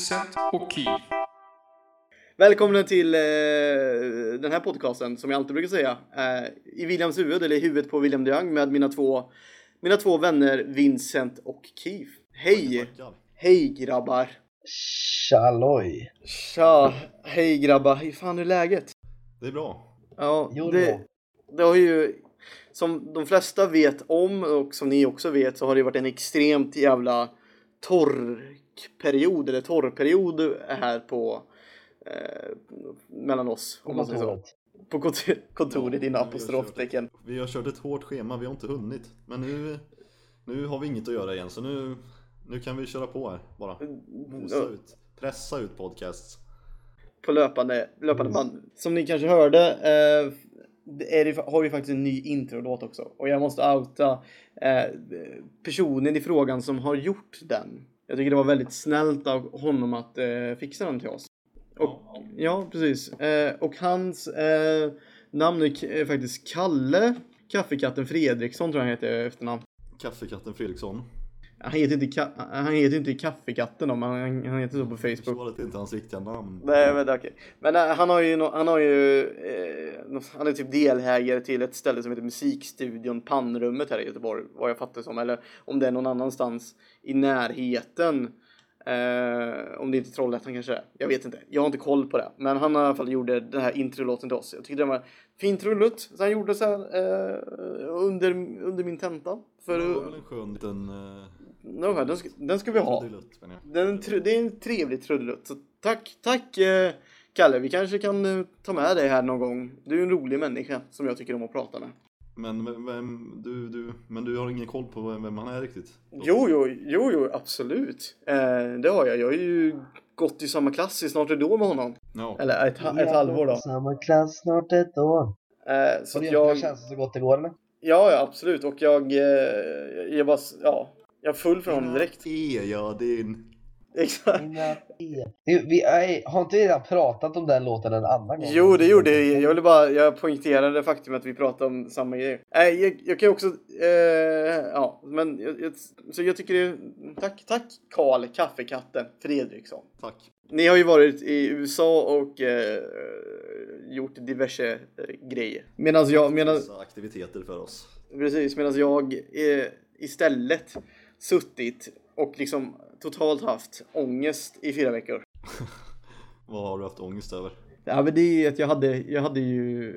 Vincent och Keith. Välkomna till eh, den här podcasten som jag alltid brukar säga. Eh, I Williams huvud, eller i huvudet på William de Young med mina två, mina två vänner Vincent och Keith. Hej! Hej grabbar! Tjalloj! Tja! Hej grabbar! Hur fan är läget? Det är bra. Ja, Jo, det, då. det har ju som de flesta vet om och som ni också vet så har det varit en extremt jävla torrperiod eller torrperiod här på eh, mellan oss om man säger så. kontoret. På kont- kontoret Ja, dina vi har apostroftecken. Vi har kört ett hårt schema, vi har inte hunnit. Men nu, nu har vi inget att göra igen, så nu, nu kan vi köra på här bara. Mosa Ja, ut, pressa ut podcasts. På löpande, löpande band. Som ni kanske hörde eh, det, har vi faktiskt en ny introlåt också. Och jag måste outa eh, personen i frågan som har gjort den. Jag tycker det var väldigt snällt av honom att eh, fixa den till oss. Och, ja, precis. Eh, och hans eh, namn är, är faktiskt Kalle Kaffekatten Fredriksson tror jag han heter efternamn. Kaffekatten Fredriksson. Han heter inte, han heter inte Kaffekatten då, men han, han heter så på Facebook. Det inte hans riktiga namn. Nej men okej. Men eh, han har ju, no, han har ju, eh, han är typ delägare till ett ställe som heter Musikstudion Pannrummet här i Göteborg, vad jag fattar som. Eller om det är någon annanstans i närheten. Eh, om det inte är Trollhättan kanske det. Jag vet inte. Jag har inte koll på det. Men han i alla fall gjorde den här introlåten till oss. Jag tyckte den var fint rullut. Så han gjorde så här eh, under, under min tenta. För, Det var väl en skön liten... Uh, no, den, ska, den ska vi ha. Den, det är en trevlig trudelutt. Så tack, tack eh, Kalle. Vi kanske kan eh, ta med dig här någon gång. Du är en rolig människa som jag tycker om att prata med. Men vem, du, du, men du har ingen koll på vem, han är riktigt? Jo, jo, jo, jo, absolut. Eh, det har jag. Jag har ju gått i samma klass i snart ett år med honom. Ja, Eller ett, ett halvår då. Samma klass, snart ett år. Eh, så Har att du jag... jag... känslan så gott det går eller? Ja, ja, absolut. Och jag... Eh, jag bara... Ja. Jag föll för honom direkt. Ja din... Exakt. E. Vi, nej, har inte vi redan pratat om den låten en annan gång? Jo, det gjorde jag. Jag ville bara, jag poängterade det faktum att vi pratade om samma grej. Äh, jag, jag kan också, eh, ja, men jag, jag, så jag tycker det, tack, tack Karl, kaffekatten Fredriksson. Tack. Ni har ju varit i USA och eh, gjort diverse eh, grejer. Medan jag, medan, aktiviteter för oss. precis, medan jag eh, istället suttit och liksom totalt haft ångest i fyra veckor. Vad har du haft ångest över? Ja men det är ju att jag hade, jag hade ju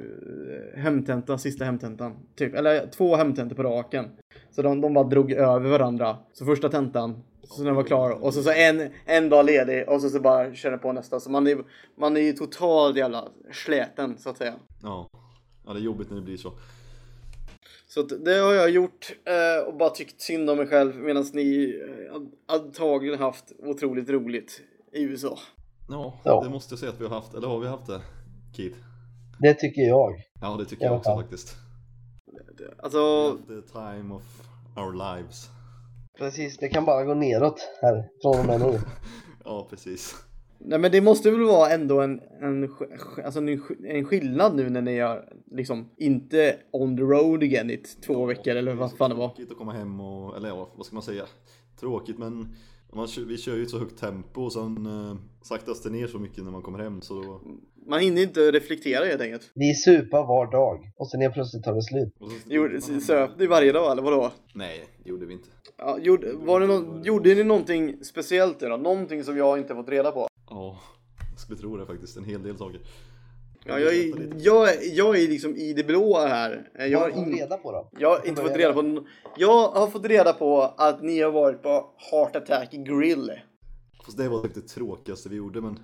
eh, hemtenta, sista hemtentan. Typ, eller två hemtentor på raken. Så de, de bara drog över varandra. Så första tentan, så när den var klar. Och så, så en, en dag ledig och så, så bara körde på nästa. Så man är, man är ju totalt jävla släten så att säga. Ja. ja, det är jobbigt när det blir så. Så att det har jag gjort eh, och bara tyckt synd om mig själv medan ni eh, antagligen haft otroligt roligt i USA. Ja, Ja. det måste jag säga att vi har haft. Eller har vi haft det? Keith? Det tycker jag. Ja, det tycker jag alla också fall. faktiskt. Alltså, The time of our lives. Precis, det kan bara gå neråt här från och med nu. Ja, precis. Nej men det måste väl vara ändå en, en, alltså en, sk- en skillnad nu när ni är liksom inte on the road again i två veckor eller vad fan det var. Tråkigt att komma hem och, eller ja, vad ska man säga? Tråkigt men man, vi kör ju ett så högt tempo och sen eh, saktas det ner så mycket när man kommer hem så då... Man hinner inte reflektera helt enkelt. Vi supar var dag och sen helt plötsligt tar det slut. Gjorde, söp ni varje dag eller vadå? Nej, det gjorde vi inte. Ja, gjorde, var det nå- gjorde ni någonting speciellt då? Någonting som jag inte fått reda på? Ja, jag skulle tro det faktiskt. En hel del saker. Ja, jag, är, jag, jag är liksom i det blå här. Jag har, in, reda på då? jag har inte fått reda på... Jag har fått reda på att ni har varit på Heart Attack Grill. Fast det var typ det tråkigaste vi gjorde men...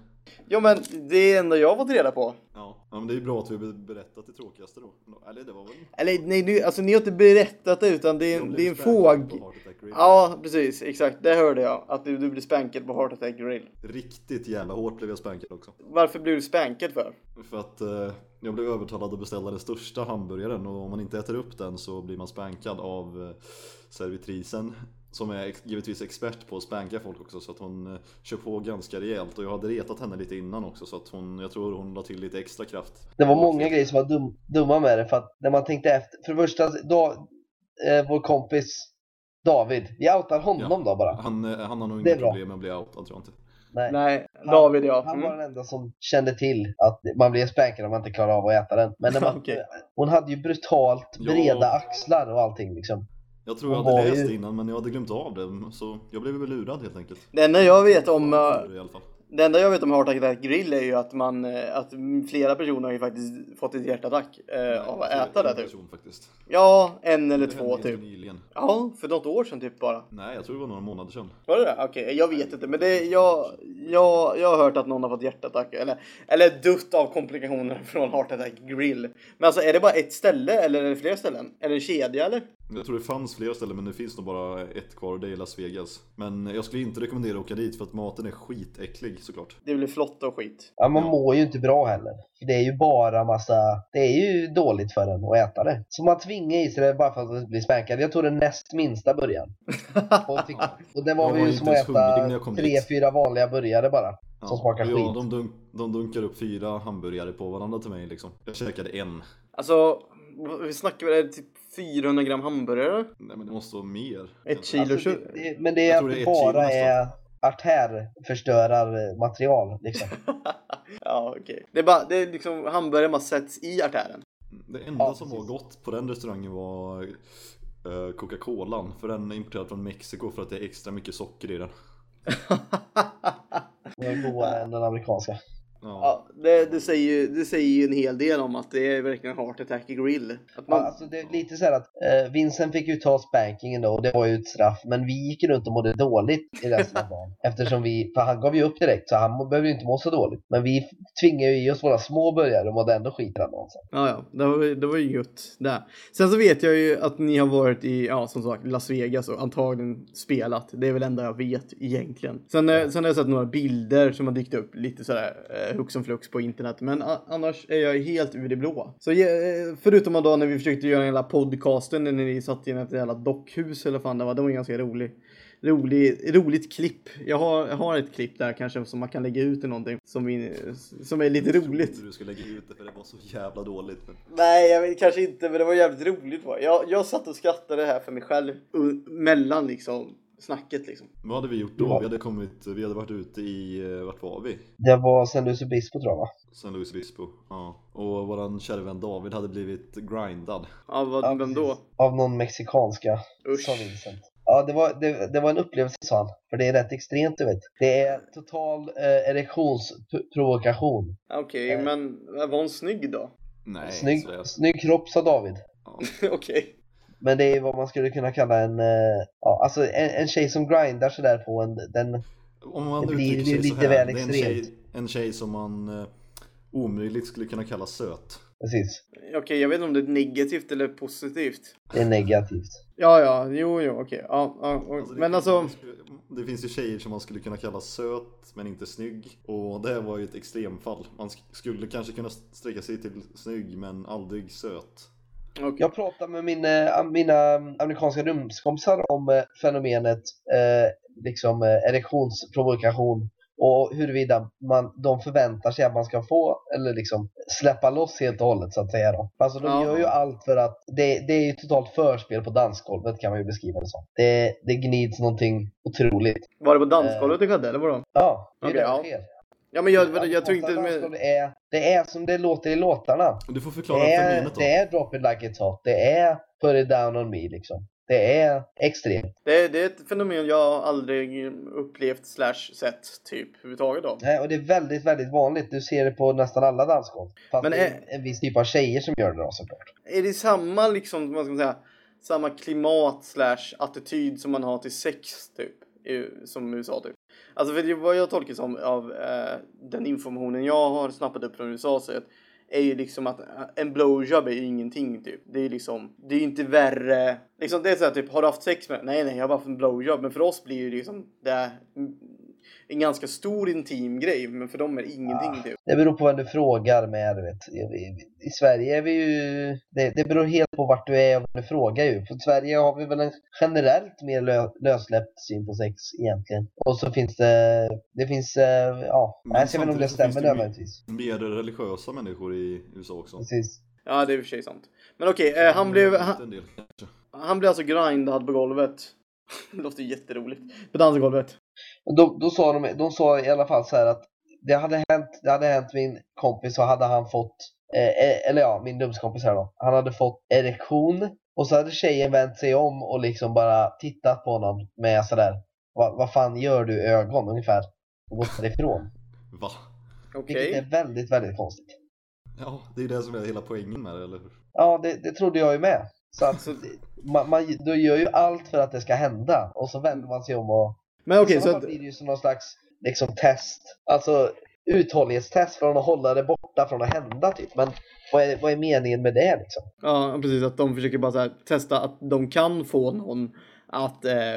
Ja men det är enda jag har fått reda på. Ja, ja men det är ju bra att vi har berättat det tråkigaste då. Eller det var väl... Eller nej, nu, alltså ni har inte berättat det utan det är, det är en fåg. Attack Grill. Ja, precis. Exakt. Det hörde jag. Att du, du blev spankad på Heart Attack Grill. Riktigt jävla hårt blev jag spankad också. Varför blev du spankad för? För att eh, jag blev övertalad att beställa den största hamburgaren och om man inte äter upp den så blir man spankad av eh, servitrisen som är givetvis expert på att spanka folk också så att hon eh, kör på ganska rejält och jag hade retat henne lite innan också så att hon, jag tror hon la till lite extra kraft. Det var många grejer som var dum, dumma med det för att när man tänkte efter. För det första, då, eh, vår kompis David. Vi outar honom då bara. Han, eh, han har nog inga problem med att bli outad tror jag inte. Nej. Nej, Han- David ja. Han var Mm. den enda som kände till att man blir spankad om man inte klarar av att äta den. Men när man, Okej. hon hade ju brutalt Ja. breda axlar och allting liksom. Jag tror jag hade var läst ju- innan men jag hade glömt av det. Så jag blev väl lurad helt enkelt. Det enda jag vet om... I alla fall. Det enda jag vet om Heart Attack Grill är ju att man, eh, att flera personer har ju faktiskt fått ett hjärtattack eh, av att tror äta det typ. person faktiskt. Ja, en eller Det två typ. nyligen. Ja, för något år sedan typ bara. Nej, jag tror det var några månader sedan. Var det det? Okej, jag vet inte. Men det, jag, jag, jag har hört att någon har fått hjärtattack. Eller, eller dött av komplikationer från Heart Attack Grill. Men alltså är det bara ett ställe eller är det flera ställen? Är det en kedja eller? Jag tror det fanns flera ställen men det finns nog bara ett kvar och det är Las Vegas. Men jag skulle inte rekommendera att åka dit för att maten är skitäcklig såklart. Det blir flott och skit. Ja, man Ja. mår ju inte bra heller. För det är ju bara massa, det är ju dåligt för en att äta det. Så man tvingar i sig det bara för att bli spankad. Jag tog den näst minsta början. Och, fick, och det var var ju som att äta tre, fyra vanliga burgare bara. Som smakar ja, skit. De, dunk, de dunkar upp fyra hamburgare på varandra till mig liksom. Jag käkade en. Alltså, vi snackar väl typ 400 gram hamburgare? Nej men det måste vara mer. Ett kilo Alltså, kött? det, det, men det är att det är bara kilo är artärförstörarmaterial liksom. ja, okej. Det är bara, det är liksom hamburgare bara sätts i artären. Det enda Ja, som var gott på den restaurangen var eh, Coca-Colan. För den är importerad från Mexiko för att det är extra mycket socker i den. Det är godare än den amerikanska. Ja. Ja, det, det, säger ju, det säger ju en hel del om att det är verkligen heart attack i grill. Att Ja, man, alltså det är lite så här att eh, Vincent fick ju ta spankingen då och det var ju ett straff. Men vi gick runt och mådde dåligt i resten av dagen. Eftersom vi, för han gav ju upp direkt så han behöver ju inte må så dåligt. Men vi tvingade ju i oss våra små burgare och mådde ändå skit den dagen sen. ja, ja, det var, det var ju gött. Där. Sen så vet jag ju att ni har varit i, ja som sagt, Las Vegas och antagligen spelat. Det är väl det enda jag vet egentligen. Sen, eh, sen har jag sett några bilder som har dykt upp lite sådär eh, hux som flux på internet. Men annars är jag helt ur det blå. Så eh, förutom då när vi försökte göra hela podcasten när ni satt i ett jävla dockhus eller fan det var. Det var ganska rolig. Rolig, roligt klipp. Jag har, jag har ett klipp där kanske som man kan lägga ut i någonting som, vi, som är lite Jag roligt. Du skulle lägga ut det för det var så jävla dåligt. Men... Nej, jag vet, kanske inte, men det var jävligt roligt. Va? Jag, jag satt och skrattade här för mig själv mellan liksom snacket liksom. Vad hade vi gjort då? Ja. Vi hade kommit, vi hade varit ute i, eh, vart var vi? Det var San Luis Obispo tror jag va? San Luis Obispo. Ja. Och våran kära vän David hade blivit grindad. Ja, vad, Ja, vem då? Av någon mexikanska, Usch. sa Vincent. Ja, det var, det, det var en upplevelse sa han. För det är rätt extremt du vet. Det är total eh, erektionsprovokation. Okej, Eh. men var hon snygg då? Nej, Snygg, så jag- snygg kropp sa David. ja. Okej. Men det är vad man skulle kunna kalla en, eh, ja, alltså en, en tjej som grindar sådär på en, den, Om man Det blir sig så lite här, väl det är en extremt. tjej, en tjej som man eh, omöjligt skulle kunna kalla söt. precis, Okej, jag vet inte om det är negativt eller positivt. det är negativt. Ja, ja, jo, jo, okej. Ja, ja, Alltså, det men finns- alltså, Det finns ju tjejer som man skulle kunna kalla söt men inte snygg. Och det här var ju ett extremfall. Man sk- skulle kanske kunna sträcka sig till snygg men aldrig söt. Okej. Jag pratade med min, eh, mina amerikanska rumskompisar om eh, fenomenet eh, liksom eh, erektionsprovokation och huruvida man, de förväntar sig att man ska få eller liksom släppa loss helt och hållet så att säga då. Alltså de Ja. gör ju allt för att det, det är ju totalt förspel på dansgolvet kan man ju beskriva det som. Det, det gnids någonting otroligt. Var det på dansgolvet det skedde eller vadå? Ja, det är Okej, det ja. sker. Ja, men jag, jag, jag tror inte... Men, är, det är som det låter i låtarna. Du får förklara Det är, fenomenet då. det är drop it like it's hot. Det är put it down on me liksom. Det är extremt. det, det är ett fenomen jag aldrig upplevt slash sett typ överhuvudtaget då. Nej, och det är väldigt, väldigt vanligt. Du ser det på nästan alla dansgolv. Fast Men det är en viss typ av tjejer som gör det då såklart. Är det samma liksom, vad ska man säga, samma klimat slash attityd som man har till sex typ? Som USA typ. Alltså för det, vad jag tolkar som av eh, den informationen jag har snappat upp från USA så är, att- är ju liksom att eh, en blowjob är ju ingenting typ. Det är ju liksom, det är ju inte värre. Liksom det är såhär typ, har du haft sex med? Nej nej, jag har bara haft en blowjob. Men för oss blir ju liksom det en ganska stor intim grej. Men för dem är det ingenting Ah. typ. Det beror på vem du frågar med. Du vet. I, i, I Sverige är vi ju... Det, det beror helt på vart du är och vem du frågar ju. För i Sverige har vi väl en generellt mer lö, lössläppt syn på sex egentligen. Och så finns det... Det finns... eh, Ja, Men jag ser väl om det stämmer det ju- nödvändigtvis. Mer religiösa människor i USA också. Precis. Ja det är i och för sig sant. Men okej, eh, han blev... Han. Han blev alltså grindad på golvet. Det låter jätteroligt. På dansgolvet. Då, då sa de, de sa i alla fall så här att det hade hänt, det hade hänt min kompis så hade han fått, eh, eh, eller ja, min rumskompis här då. Han hade fått erektion och så hade tjejen vänt sig om och liksom bara tittat på honom med sådär, vad, vad fan gör du ögon ungefär? Och gått därifrån. Va? Okej. Vilket är väldigt, väldigt konstigt. Ja, det är det som är hela poängen med det, eller hur? Ja, det, det trodde jag ju med. Så att Så- man, man då gör ju allt för att det ska hända och så vänder man sig om och Men okej, I så att, blir det ju som någon slags liksom, test. Alltså uthållighetstest från att hålla det borta från att hända typ. Men vad är, vad är meningen med det liksom? ja, precis, att de försöker bara så här, testa att de kan få någon att eh,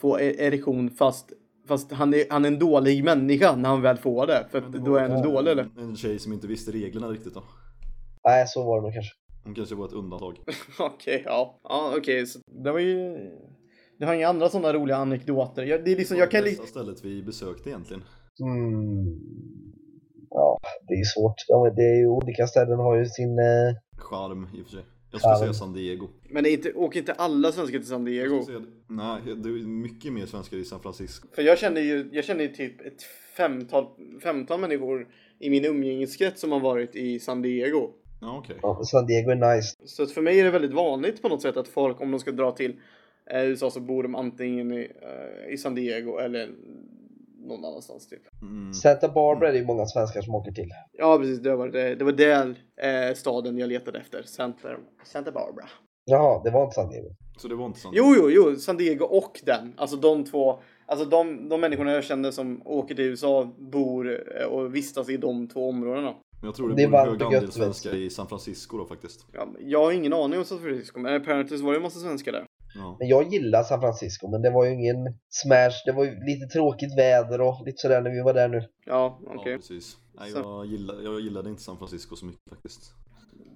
få e- erektion fast, fast han, är, han är en dålig människa när han väl får det. För då är han en dålig eller? En tjej som inte visste reglerna riktigt då. Nej, så var det nog kanske. Hon kanske var ett undantag. Okej, ja. Ja, okej, så det var ju... Det har inga andra sådana roliga anekdoter. Jag, det är liksom, jag kan Det stället vi besökte egentligen. Mm. Ja, det är ju svårt. Ja, det är ju, olika ställen har ju sin... Eh... Charm i och för sig. Jag skulle säga San Diego. Men det är inte, åker inte alla svenskar till San Diego? säga, nej, det är mycket mer svenskar i San Francisco. För jag känner ju, jag känner ju typ ett femtal, femtal människor i min umgängeskrets som har varit i San Diego. Ja, okej. Ja, San Diego är nice. Så för mig är det väldigt vanligt på något sätt att folk, om de ska dra till eh, USA så bor de antingen i, eh, i San Diego eller någon annanstans typ. Mm. Santa Barbara är det ju många svenskar som åker till. Ja precis, det var, det, det var den eh, staden jag letade efter. Santa, Santa Barbara. Jaha, det var inte San Diego. Så det var inte San Jo, jo, jo, San Diego och den. Alltså de två, alltså de, de människorna jag kände som åker till USA bor eh, och vistas i de två områdena. Men jag tror det, Det bor en hög andel svenskar i San Francisco då faktiskt. Ja, jag har ingen aning om San Francisco, men apparently var det en massa svenskar där. Ja. Men jag gillar San Francisco, men det var ju ingen smash. Det var ju lite tråkigt väder och lite sådär när vi var där nu. Ja, okej. Ja, precis. Nej, jag, gillade, jag gillade inte San Francisco så mycket faktiskt.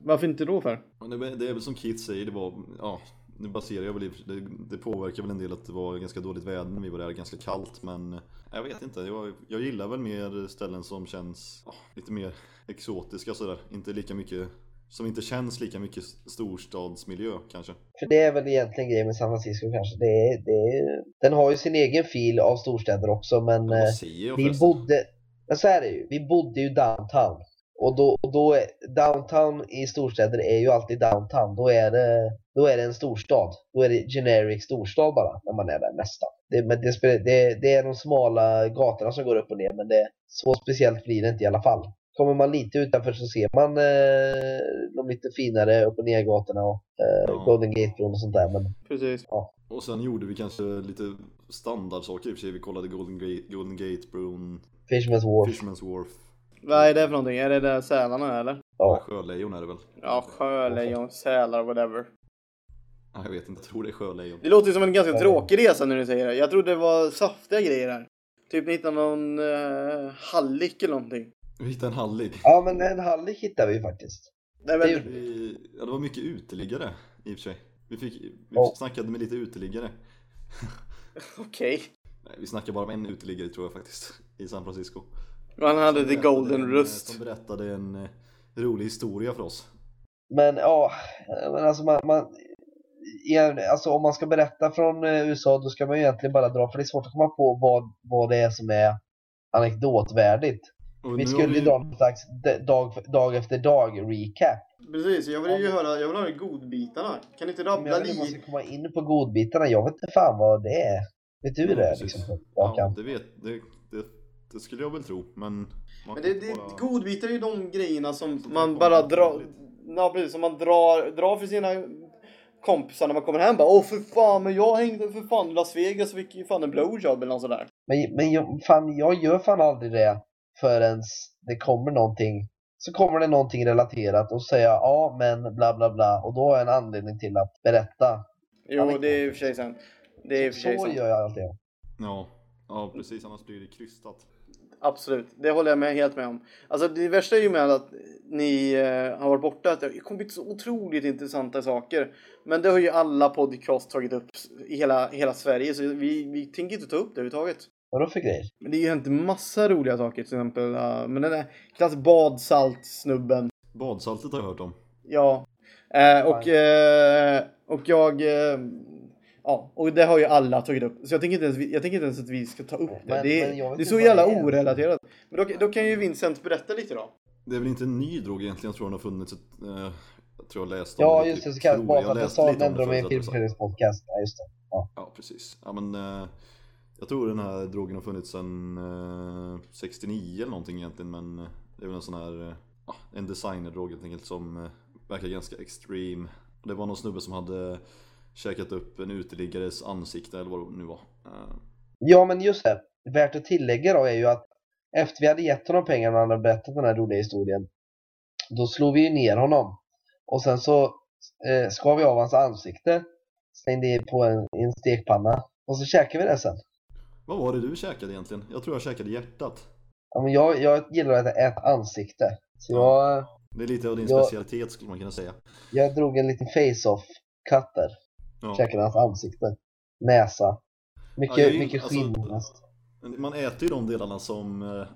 Varför inte då för? Det, det är väl som Keith säger, det var, ja, nu baserar jag väl det, det påverkar väl en del att det var ganska dåligt väder när vi var där, ganska kallt men eh, jag vet inte, jag, jag gillar väl mer ställen som känns ja, lite mer exotiska sådär, inte lika mycket, som inte känns lika mycket storstadsmiljö kanske. För det är väl egentligen grejen med San Francisco kanske. Det är, det är, den har ju sin egen fil av storstäder också, men eh, säger jag vi förresten? bodde, men så är det ju, vi bodde ju downtown. Och då, och då är, downtown i storstäder är ju alltid downtown. Då är, det, då är det en storstad. Då är det generic storstad bara när man är där nästan. Det, men det, det, det är de smala gatorna som går upp och ner men det, så speciellt blir det inte i alla fall. Kommer man lite utanför så ser man eh, de lite finare upp och ner gatorna och eh, Ja. Golden Gate-bron och sånt där. Men Precis. Och sen gjorde vi kanske lite standardsaker i och för sig, vi kollade Golden Gate, Golden Gate Bron, Fisherman's Wharf. Fisherman's Wharf, Vad är det för någonting? Är det där sälarna eller? Ja. Sjölejon är det väl? Ja, sjölejon, sälar, whatever. Ja, Jag vet inte, jag tror det är sjölejon. Det låter som en ganska tråkig resa när du säger det. Jag trodde det var saftiga grejer här. Typ ni hittade någon uh, hallick eller någonting. Vi hittade en hallick. ja, men en hallick hittade vi faktiskt. Nej, Det men, Vi, ja, det var mycket uteliggare i och för sig. Vi, fick, vi Ja. snackade med lite uteliggare. okej. Nej, vi snackade bara med en uteliggare tror jag faktiskt, i San Francisco. Man hade Som the golden en, rust. Som berättade en eh, rolig historia för oss. Men ja, men alltså man, man alltså om man ska berätta från eh, USA då ska man ju egentligen bara dra, för det är svårt att komma på vad, vad det är som är anekdotvärdigt. Och Vi skulle ju dra någon slags dag, dag efter dag recap. Precis, jag vill ju höra, jag vill höra godbitarna. Kan ni inte jag rabbla vet inte om man li... ska komma in på godbitarna, jag vet inte fan vad det är. Vet du Ja, det? precis. Liksom, Ja, det vet, det, det, det skulle jag väl tro, men... Men det, det, bara- godbitar är ju de grejerna som Som man bara drar... Ja precis, som man drar, drar för sina kompisar när man kommer hem bara Åh för fan, men jag hängde för fan i Las Vegas och fick ju fan en blowjob eller något sådär. Men, men jag, fan, jag gör fan aldrig det förrän det kommer någonting. Så kommer det någonting relaterat och så säger ja men bla bla bla och då har jag en anledning till att berätta. Jo, det är i och för sig sant. Det är och för sig Så sant. gör jag alltid. Ja, ja precis, annars blir det krystat. Absolut, det håller jag med, helt med om. Alltså det värsta är ju med att ni eh, har varit borta, att det har kommit så otroligt intressanta saker. Men det har ju alla podcast tagit upp i hela, hela Sverige, så vi, vi tänker inte ta upp det överhuvudtaget. Vadå för grejer? Men det har ju hänt massa roliga saker, till exempel. Uh, men den där klass badsaltsnubben. Badsaltet har jag hört om. Ja. Eh, och, eh, och jag... Ja, och det har ju alla tagit upp. Så jag tänker inte ens, jag tänker inte ens att vi ska ta upp det. Men- det, är, det är så jävla orelaterat. Men då, då kan ju Vincent berätta lite då. Det är väl inte en ny drog egentligen, jag tror den har funnits ett, eh, Jag tror jag läste om Ja det, just det, så kan, bara jag. för att jag läste sa om nämnde de i en filmspelningspodcast. Ja just det. Ja, precis. Ja, men, eh, jag tror den här drogen har funnits sedan eh, 69 eller någonting egentligen men eh, det är väl en sån här, eh, ja, en designerdrog helt enkelt som eh, verkar ganska extreme. Det var någon snubbe som hade käkat upp en uteliggares ansikte eller vad det nu var. Eh, Ja men just det, värt att tillägga då är ju att efter vi hade gett honom pengar när han hade berättat den här roliga historien då slog vi ju ner honom och sen så eh, skar vi av hans ansikte slängde i på en, i en stekpanna och så käkade vi det sen. vad var det du käkade egentligen? Jag tror jag käkade hjärtat. Ja, men jag, jag gillar att äta ansikte så jag, Det är lite av din Ja. specialitet skulle man kunna säga. jag drog en liten face-off där. Ja. Käkade hans ansikte, näsa. Mycket, Ja, mycket alltså- skinn. Men Man äter ju de delarna som eh,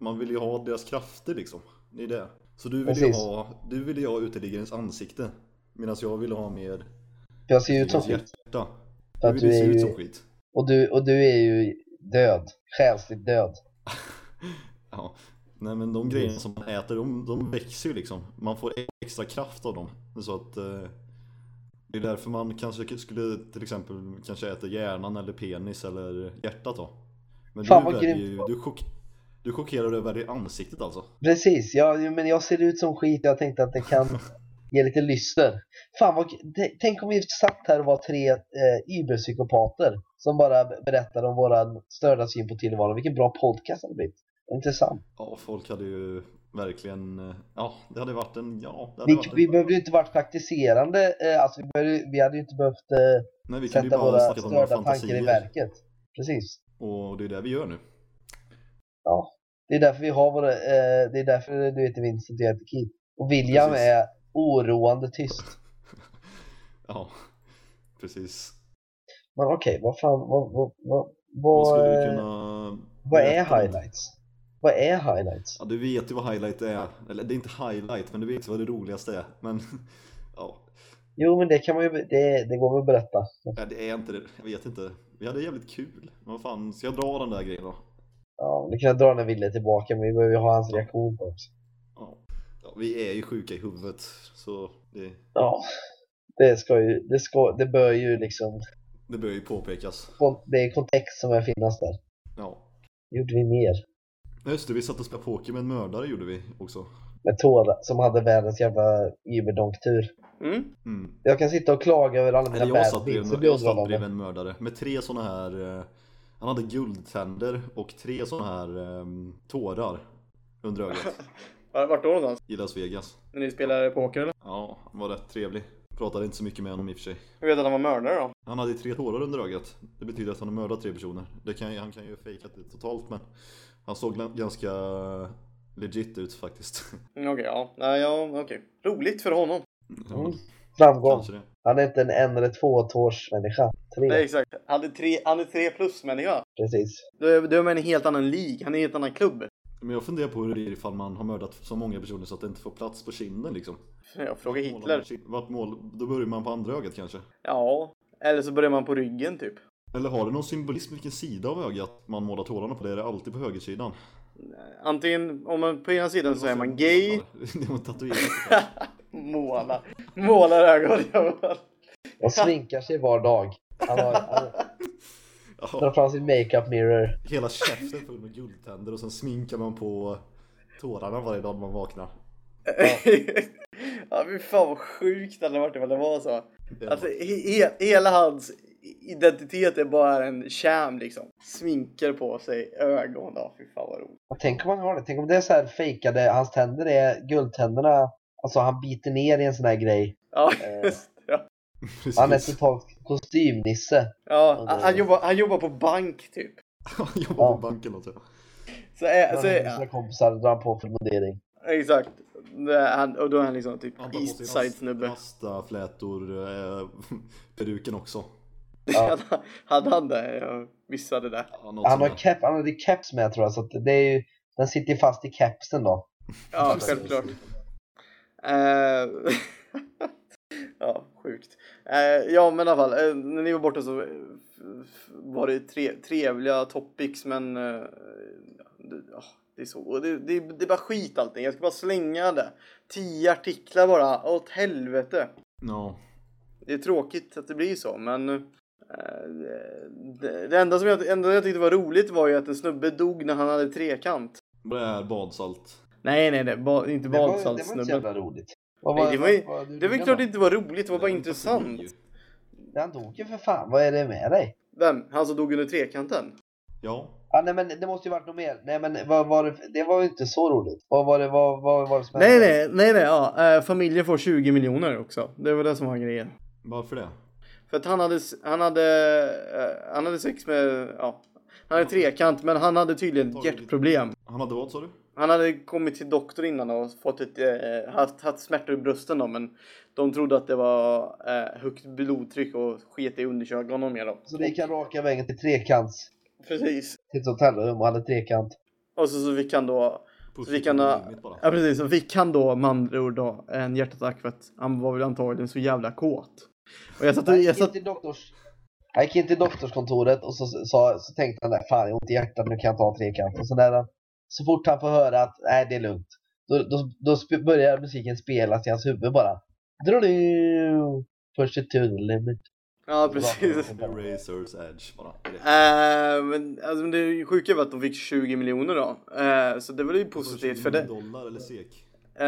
man vill ju ha deras krafter liksom. Det är det. Så du vill ju Precis. ha, du vill ju ha uteliggarens ansikte. Medan jag vill ha mer jag ser ju ut som skit. hjärta. För Du du ju är se ut ju, som skit. och, du, och du är ju död. Själsligt död. Ja. Nej men de grejerna som man äter, de, de växer ju liksom. Man får extra kraft av dem. Så att eh, det är därför man kanske skulle till exempel kanske äta hjärnan eller penis eller hjärtat då. Men Fan, du, vad väljer ju, du, chock, du chockerar över det i ansiktet alltså. Precis, ja, men jag ser ut som skit. Jag tänkte att det kan ge lite lyster. Fan vad, tänk om vi satt här och var tre eh, überpsykopater som bara berättar om våran störda syn på tillvaron. Vilken bra podcast det hade blivit. Intressant. Ja, folk hade ju verkligen, eh, ja det hade varit en, ja det hade Vi, varit en, vi behövde ju inte varit praktiserande. Eh, alltså vi, behövde, vi hade ju inte behövt eh, Nej vi sätta våra störda tankar i verket. Precis. Och det är det vi gör nu. Ja. Det är därför vi har våra, eh, det är därför du heter Vincent och jag heter Keith. Och William Precis. är oroande tyst. Ja, precis. Men okej, vad fan, vad, vad, vad, Vad vad, skulle du kunna vad är highlights? Vad är highlights? Ja, du vet ju vad highlight är. Eller det är inte highlight, men du vet vad det roligaste är. Men ja, Jo, men det kan man ju, det, det går väl att berätta. ja, det är inte det. Jag vet inte. Vi hade jävligt kul. Men vad fan, ska jag dra den där grejen då? Ja, vi kan dra den Ville tillbaka, men vi behöver ju ha hans reaktion på det också. Ja. ja, vi är ju sjuka i huvudet. Så det, Ja, det ska ju, det ska, det bör ju liksom, det bör ju påpekas. det är kontext som är finnas där. Ja. Gjorde vi mer? Just det, vi satt och spelade poker med en mördare gjorde vi också. Med Tora, som hade världens jävla überdonktur. Mm. Mm. Jag kan sitta och klaga över alla mina Eller jag satt bad bredvid, bli jag satt bredvid en mördare med tre såna här eh, Han hade guldtänder och tre såna här eh, tårar under ögat Var- Vart då någonstans? i Las Vegas När ni spelar poker eller? Ja, han var rätt trevlig Pratade inte så mycket med honom i och för sig Jag vet att han var mördare då. Han hade tre tårar under ögat Det betyder att han har mördat tre personer det kan, Han kan ju fejkat det totalt men Han såg ganska legit ut faktiskt Mm, Okej, ja. Nej, ja, okej. Roligt för honom. Mm. Framgång. Kanske det Han är inte en en eller två tårs människa. Tre. Nej, exakt. Han är tre, han är tre plus människa. Precis. Då är, då är en helt annan lig. Han är en helt annan klubb. Men jag funderar på hur det är ifall man har mördat så många personer så att det inte får plats på kinden liksom Jag frågar Hitler. Vart mål, då börjar man på andra ögat kanske? Ja. Eller så börjar man på ryggen typ. Eller har det någon symbolism vilken sida av ögat man målar tårarna på? Det är det alltid på högersidan. Antingen, om man på ena sidan så är man gay. Det var tatuerat. Måla. Målar ögon. ja. Och sminkar sig var dag. Han, har, han drar Ja, fram sin makeup mirror. hela käften full med guldtänder och sen sminkar man på tårarna varje dag man vaknar. ja, fy fan vad sjukt det hade varit ifall det var så. Alltså, he, hela hans identitet är bara en sham liksom. Sminkar på sig, ögon. Ja, fy fan vad roligt. Och Tänk om han har det. Tänk om det är så här fejkade. Hans tänder är guldtänderna. Alltså han biter ner i en sån här grej. Ja, Eh. just det. Ja. Han är totalt kostymnisse. Ja, han, han, jobbar, han jobbar på bank typ. Han jobbar Ja. på banken också. Så så är är, med sina kompisar drar han på för modering. exakt. Det Han, och då är han liksom typ Han tar på sig Eastside snubbe. Rasta, flätor, eh, peruken också. Ja. Hade han det? Jag missade det. Ja, Han har, cap, han hade caps med tror jag. Så att det är ju, den sitter ju fast i capsen då. Ja, självklart. Eh, ja, Sjukt. Eh, ja, men i alla fall, eh, när ni var borta så var det tre, trevliga topics, men det, ja, det är så. Det, det, det är bara skit allting. Jag ska bara slänga det. Tio artiklar bara. Åt helvete. Ja, Det är tråkigt att det blir så, men det, det enda som jag, enda jag tyckte var roligt var ju att en snubbe dog när han hade trekant. det är badsalt. Nej, nej, nej, ba, inte var, det var inte så jävla roligt. Vad Nej, det var ju- vad- vad- Det var klart det inte var roligt, det var bara intressant. Han dog ju för fan, vad är det med dig? Vem? Han som dog under trekanten? Ja, Ja, nej men det måste ju varit något mer. Nej men vad var det, det var ju inte så roligt. Vad var det, vad, vad var det som Nej, hände? nej, nej, nej, ja. eh, familjen får 20 miljoner också. Det var det som var grejen. varför det? För att han hade, han hade, eh, han hade sex med, ja, han hade trekant, men han hade tydligen ett hjärtproblem. Han hade vad sa du? Han hade kommit till doktor innan och fått ett, eh, haft, haft smärtor i brösten då, men de trodde att det var eh, högt blodtryck och sket i honom mer då. Så det gick han raka vägen till trekants, Precis. till ett hotellrum och hade trekant. Och så, så fick han då, så fick han, ja precis, så fick han då med andra ord då en hjärtattack för att han var väl antagligen så jävla kåt. Och jag satt, jag gick in satt, till doktors... Han gick in till doktorskontoret och så, så, så tänkte han där, fan jag har ont i hjärtat, nu kan jag ta trekant. Och så han, så fort han får höra att, nej det är lugnt, då, då, då börjar musiken spelas i hans huvud bara. Drulu, Push it to the limit. ja precis. Razors edge bara. Eh, men alltså, det är ju sjuka var att de fick 20 miljoner då. Eh, så det var ju positivt för det. Dollar eller sek? Eh,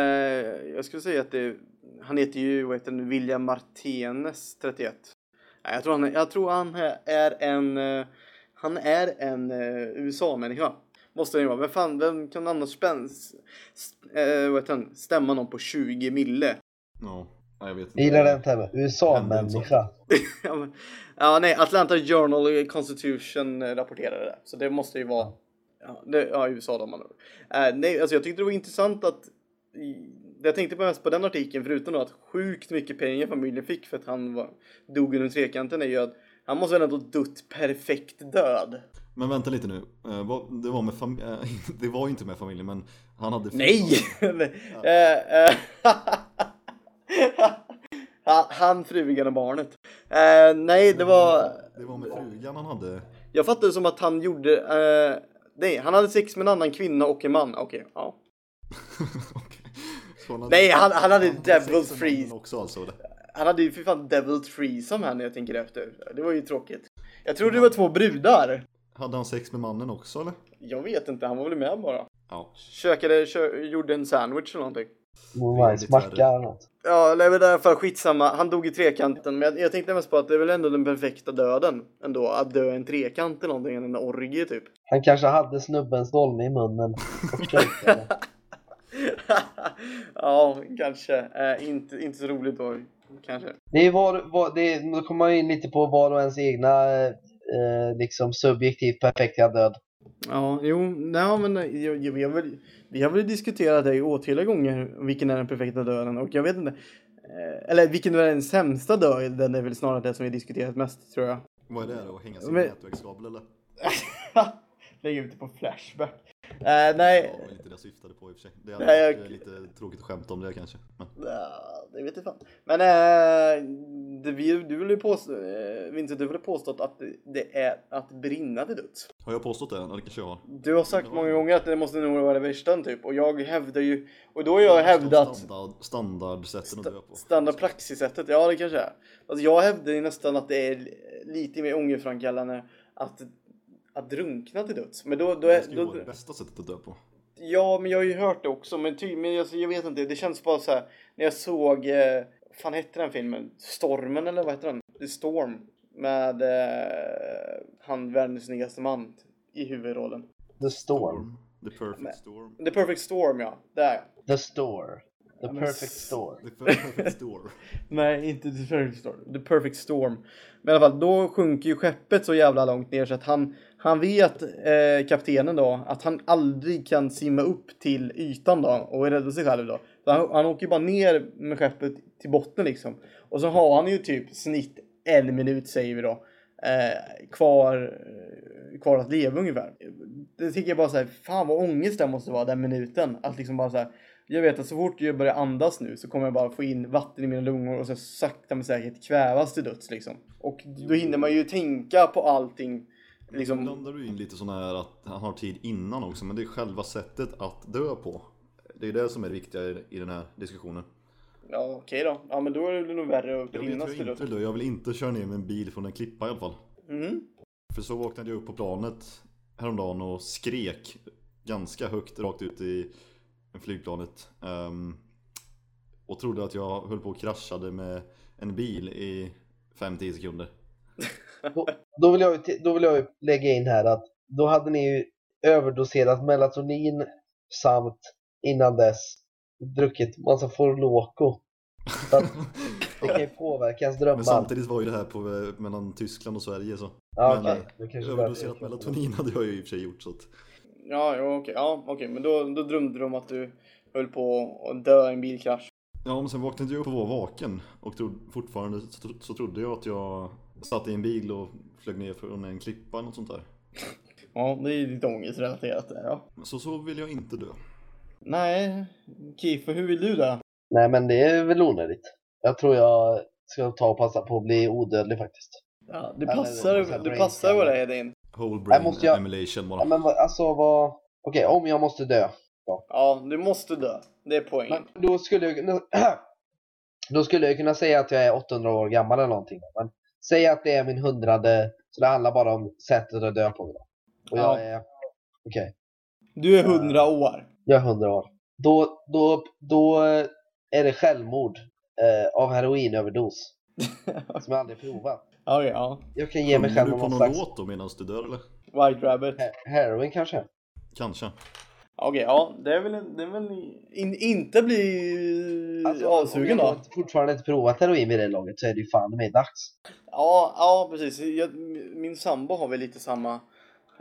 jag skulle säga att det, han heter ju vad heter han, William Martinez 31. Nej, jag tror han, är- jag tror han är en, eh, han är en eh, USA-människa. Måste det ju vara. Men fan, vem kan annars spänns, eh, vad heter han, stämma någon på 20 mille? Ja, nej, jag vet inte. Jag gillar den termen, USA-människa. ja, nej, Atlanta Journal Constitution rapporterade det. Så det måste ju vara ja, det, ja, USA de man eh, Nej, alltså jag tyckte det var intressant att jag tänkte på mest på den artikeln förutom då att sjukt mycket pengar familjen fick för att han var, dog under trekanten är ju att han måste väl ändå dött perfekt död. Men vänta lite nu. Eh, det var med fam- eh, Det var ju inte med familjen men han hade Nej! Eh, han- han, frugan och barnet. Nej, det var... Det var med frugan han hade. Jag fattade det som att han gjorde... Nej, han hade sex med en annan kvinna och en man. Okej, ja. Nej, han, han hade Freeze. mannen också alltså. Han hade ju för fan Devil's Threesome här när jag tänker efter. Det var ju tråkigt. Jag trodde det var två brudar. Hade han sex med mannen också eller? Jag vet inte, han var väl med bara. Ja. Kökade, kö, gjorde en sandwich eller någonting. Nice, macka eller något. Ja, det är väl därför skitsamma. Han dog i trekanten. Men jag, jag tänkte mest på att det är väl ändå den perfekta döden. Ändå, att dö i en trekant eller någonting. En orgie typ. Han kanske hade snubbens dolme i munnen och. ja, kanske. Eh, inte, inte så roligt då. Kanske. Det är var, var, det är, då kommer man in lite på var och ens egna eh, liksom subjektivt perfekta död. Ja, jo, nej, men jag, jag, vi, har väl, vi har väl diskuterat det åtskilliga gånger, vilken är den perfekta döden och jag vet inte. Eh, eller vilken är den sämsta döden är väl snarare det som vi diskuterat mest tror jag. Vad är det då? Hänga sig i Men- nätverkskabel eller? Lägg ut det på Flashback. Eh, nej, Ja, det var lite det jag syftade på i och för sig. Det hade Nej, varit jag- eh, lite tråkigt att skämta om det kanske. Men Ja, det vet jag fan. Men äh, det, du vill ju påstå, äh, Vincent, du vill påstått att det är att brinna till döds. har jag påstått det? Ja, det kanske jag har. Du har sagt många gånger att det måste nog vara det värsta typ. Och jag hävdar ju, och då har jag hävdat Standard, standardsätten att dö på. standard praxissättet, ja det kanske är. Alltså jag hävdar ju nästan att det är lite mer ångerframkallande att, att drunkna till döds. Men då, då Det är, ska ju vara det bästa sättet att dö på. Ja, men jag har ju hört det också. Men, ty, men jag, jag vet inte, det känns bara så här. När jag såg, eh, vad fan hette den filmen? Stormen eller vad heter den? The Storm. Med eh, han världens snyggaste man i huvudrollen. The Storm. The perfect Men- storm. The Perfect Storm ja, där. The Store. The perfect s- store. The perfect store. Nej, inte The Perfect Storm. The Perfect Storm. Men i alla fall, då sjunker ju skeppet så jävla långt ner så att han, han vet, eh, kaptenen då, att han aldrig kan simma upp till ytan då och rädda sig själv då. Så han, han åker ju bara ner med skeppet till botten liksom. Och så har han ju typ snitt en minut säger vi då. Eh, kvar, kvar att leva ungefär. Det tycker jag bara så här, fan vad ångest det måste vara den minuten. Att liksom bara såhär, Jag vet att så fort jag börjar andas nu så kommer jag bara få in vatten i mina lungor och så sakta men säkert kvävas till döds liksom. Och då hinner man ju tänka på allting. Liksom... Liksom, blandar du in lite sådana här att han har tid innan också, men det är själva sättet att dö på. Det är det som är det viktiga i- den här diskussionen. ja okej då. Ja men då är det nog värre att Jag ju till inte det, jag vill inte köra ner med en bil från en klippa i alla fall. Mm. För så vaknade jag upp på planet häromdagen och skrek ganska högt rakt ut i flygplanet. ehm, och trodde att jag höll på och kraschade med en bil i 5-10 sekunder. Då vill, jag, då vill jag lägga in här att då hade ni ju överdoserat melatonin samt innan dess druckit massa Forloco. Det kan ju påverka ens drömmar. Men samtidigt var ju det här på, eh, mellan Tyskland och Sverige så. ja, men. Det kanske Överdoserat melatonin hade jag ju i och för sig gjort så att. Ja, ja okej. Ja, okej. Men då, då drömde du om att du höll på att dö i en bilkrasch. Ja men sen vaknade jag upp och var vaken och trodde, fortfarande så, så trodde jag att jag satt i en bil och flög ner från en klippa eller något sånt där. Ja, det är lite ångestrelaterat där ja. Så så vill jag inte dö. Nej, Kiefer, hur vill du dö? Nej men det är väl onödigt. Jag tror jag ska ta och passa på att bli odödlig faktiskt. Ja, Eller, passar, det brain passar vad det är din. Whole brain måste jag- emulation Ja, bara. men vad- alltså vad... Okej, om jag måste dö. Ja, du måste dö. Det är poängen. Men då skulle jag kunna... Då skulle jag kunna säga att jag är 800 år gammal eller någonting. Men säg att det är min hundrade, så det handlar bara om sättet att dö på. Då. Och jag Ja. är... Okej, Du är hundra år. jag är 100 år. Då, då, då är det självmord eh, av heroinöverdos. som jag aldrig provat. Ja, ja. Jag kan ge mig själv du på någon någon slags låt då medan du dör eller? White Rabbit. he- heroin kanske. Kanske. Okej, ja. Det är väl, det är väl in, inte bli Alltså, avsugen om jag då. då fortfarande inte provat heroin vid det laget så är det ju fan mig dags. Ja, ja precis. Jag, min sambo har väl lite samma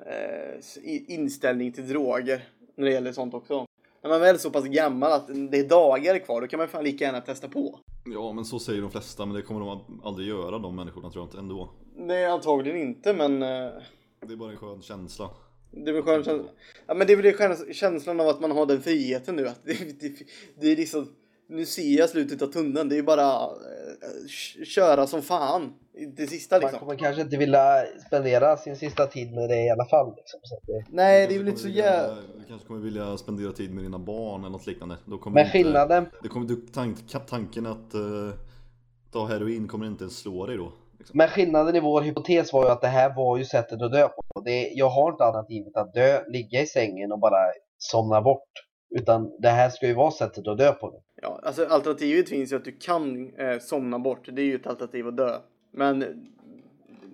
eh, inställning till droger när det gäller sånt också. När man väl är så pass gammal att det är dagar kvar, då kan man fan lika gärna testa på. Ja men så säger de flesta men det kommer de aldrig göra de människorna tror jag inte ändå. Nej, antagligen inte, men eh, Det är bara en skön känsla. Det är väl skön känsla. Ja, men det är väl känslan av att man har den friheten nu. Att det, det, det är liksom, nu ser jag slutet av tunneln. Det är bara eh, köra som fan. Det sista Man liksom. kommer kanske inte vilja spendera sin sista tid med det i alla fall. Liksom, så att det... Nej, det är väl inte så jävla... Du kanske kommer vilja spendera tid med dina barn eller något liknande. Då kommer Men inte, skillnaden, det kommer, du, tank, tanken att uh, ta heroin kommer inte ens slå dig då. Liksom. men skillnaden i vår hypotes var ju att det här var ju sättet att dö på. Det, jag har inte alternativet att dö, ligga i sängen och bara somna bort. Utan det här ska ju vara sättet att dö på. Ja, alltså alternativet finns ju att du kan eh, somna bort. Det är ju ett alternativ att dö. Men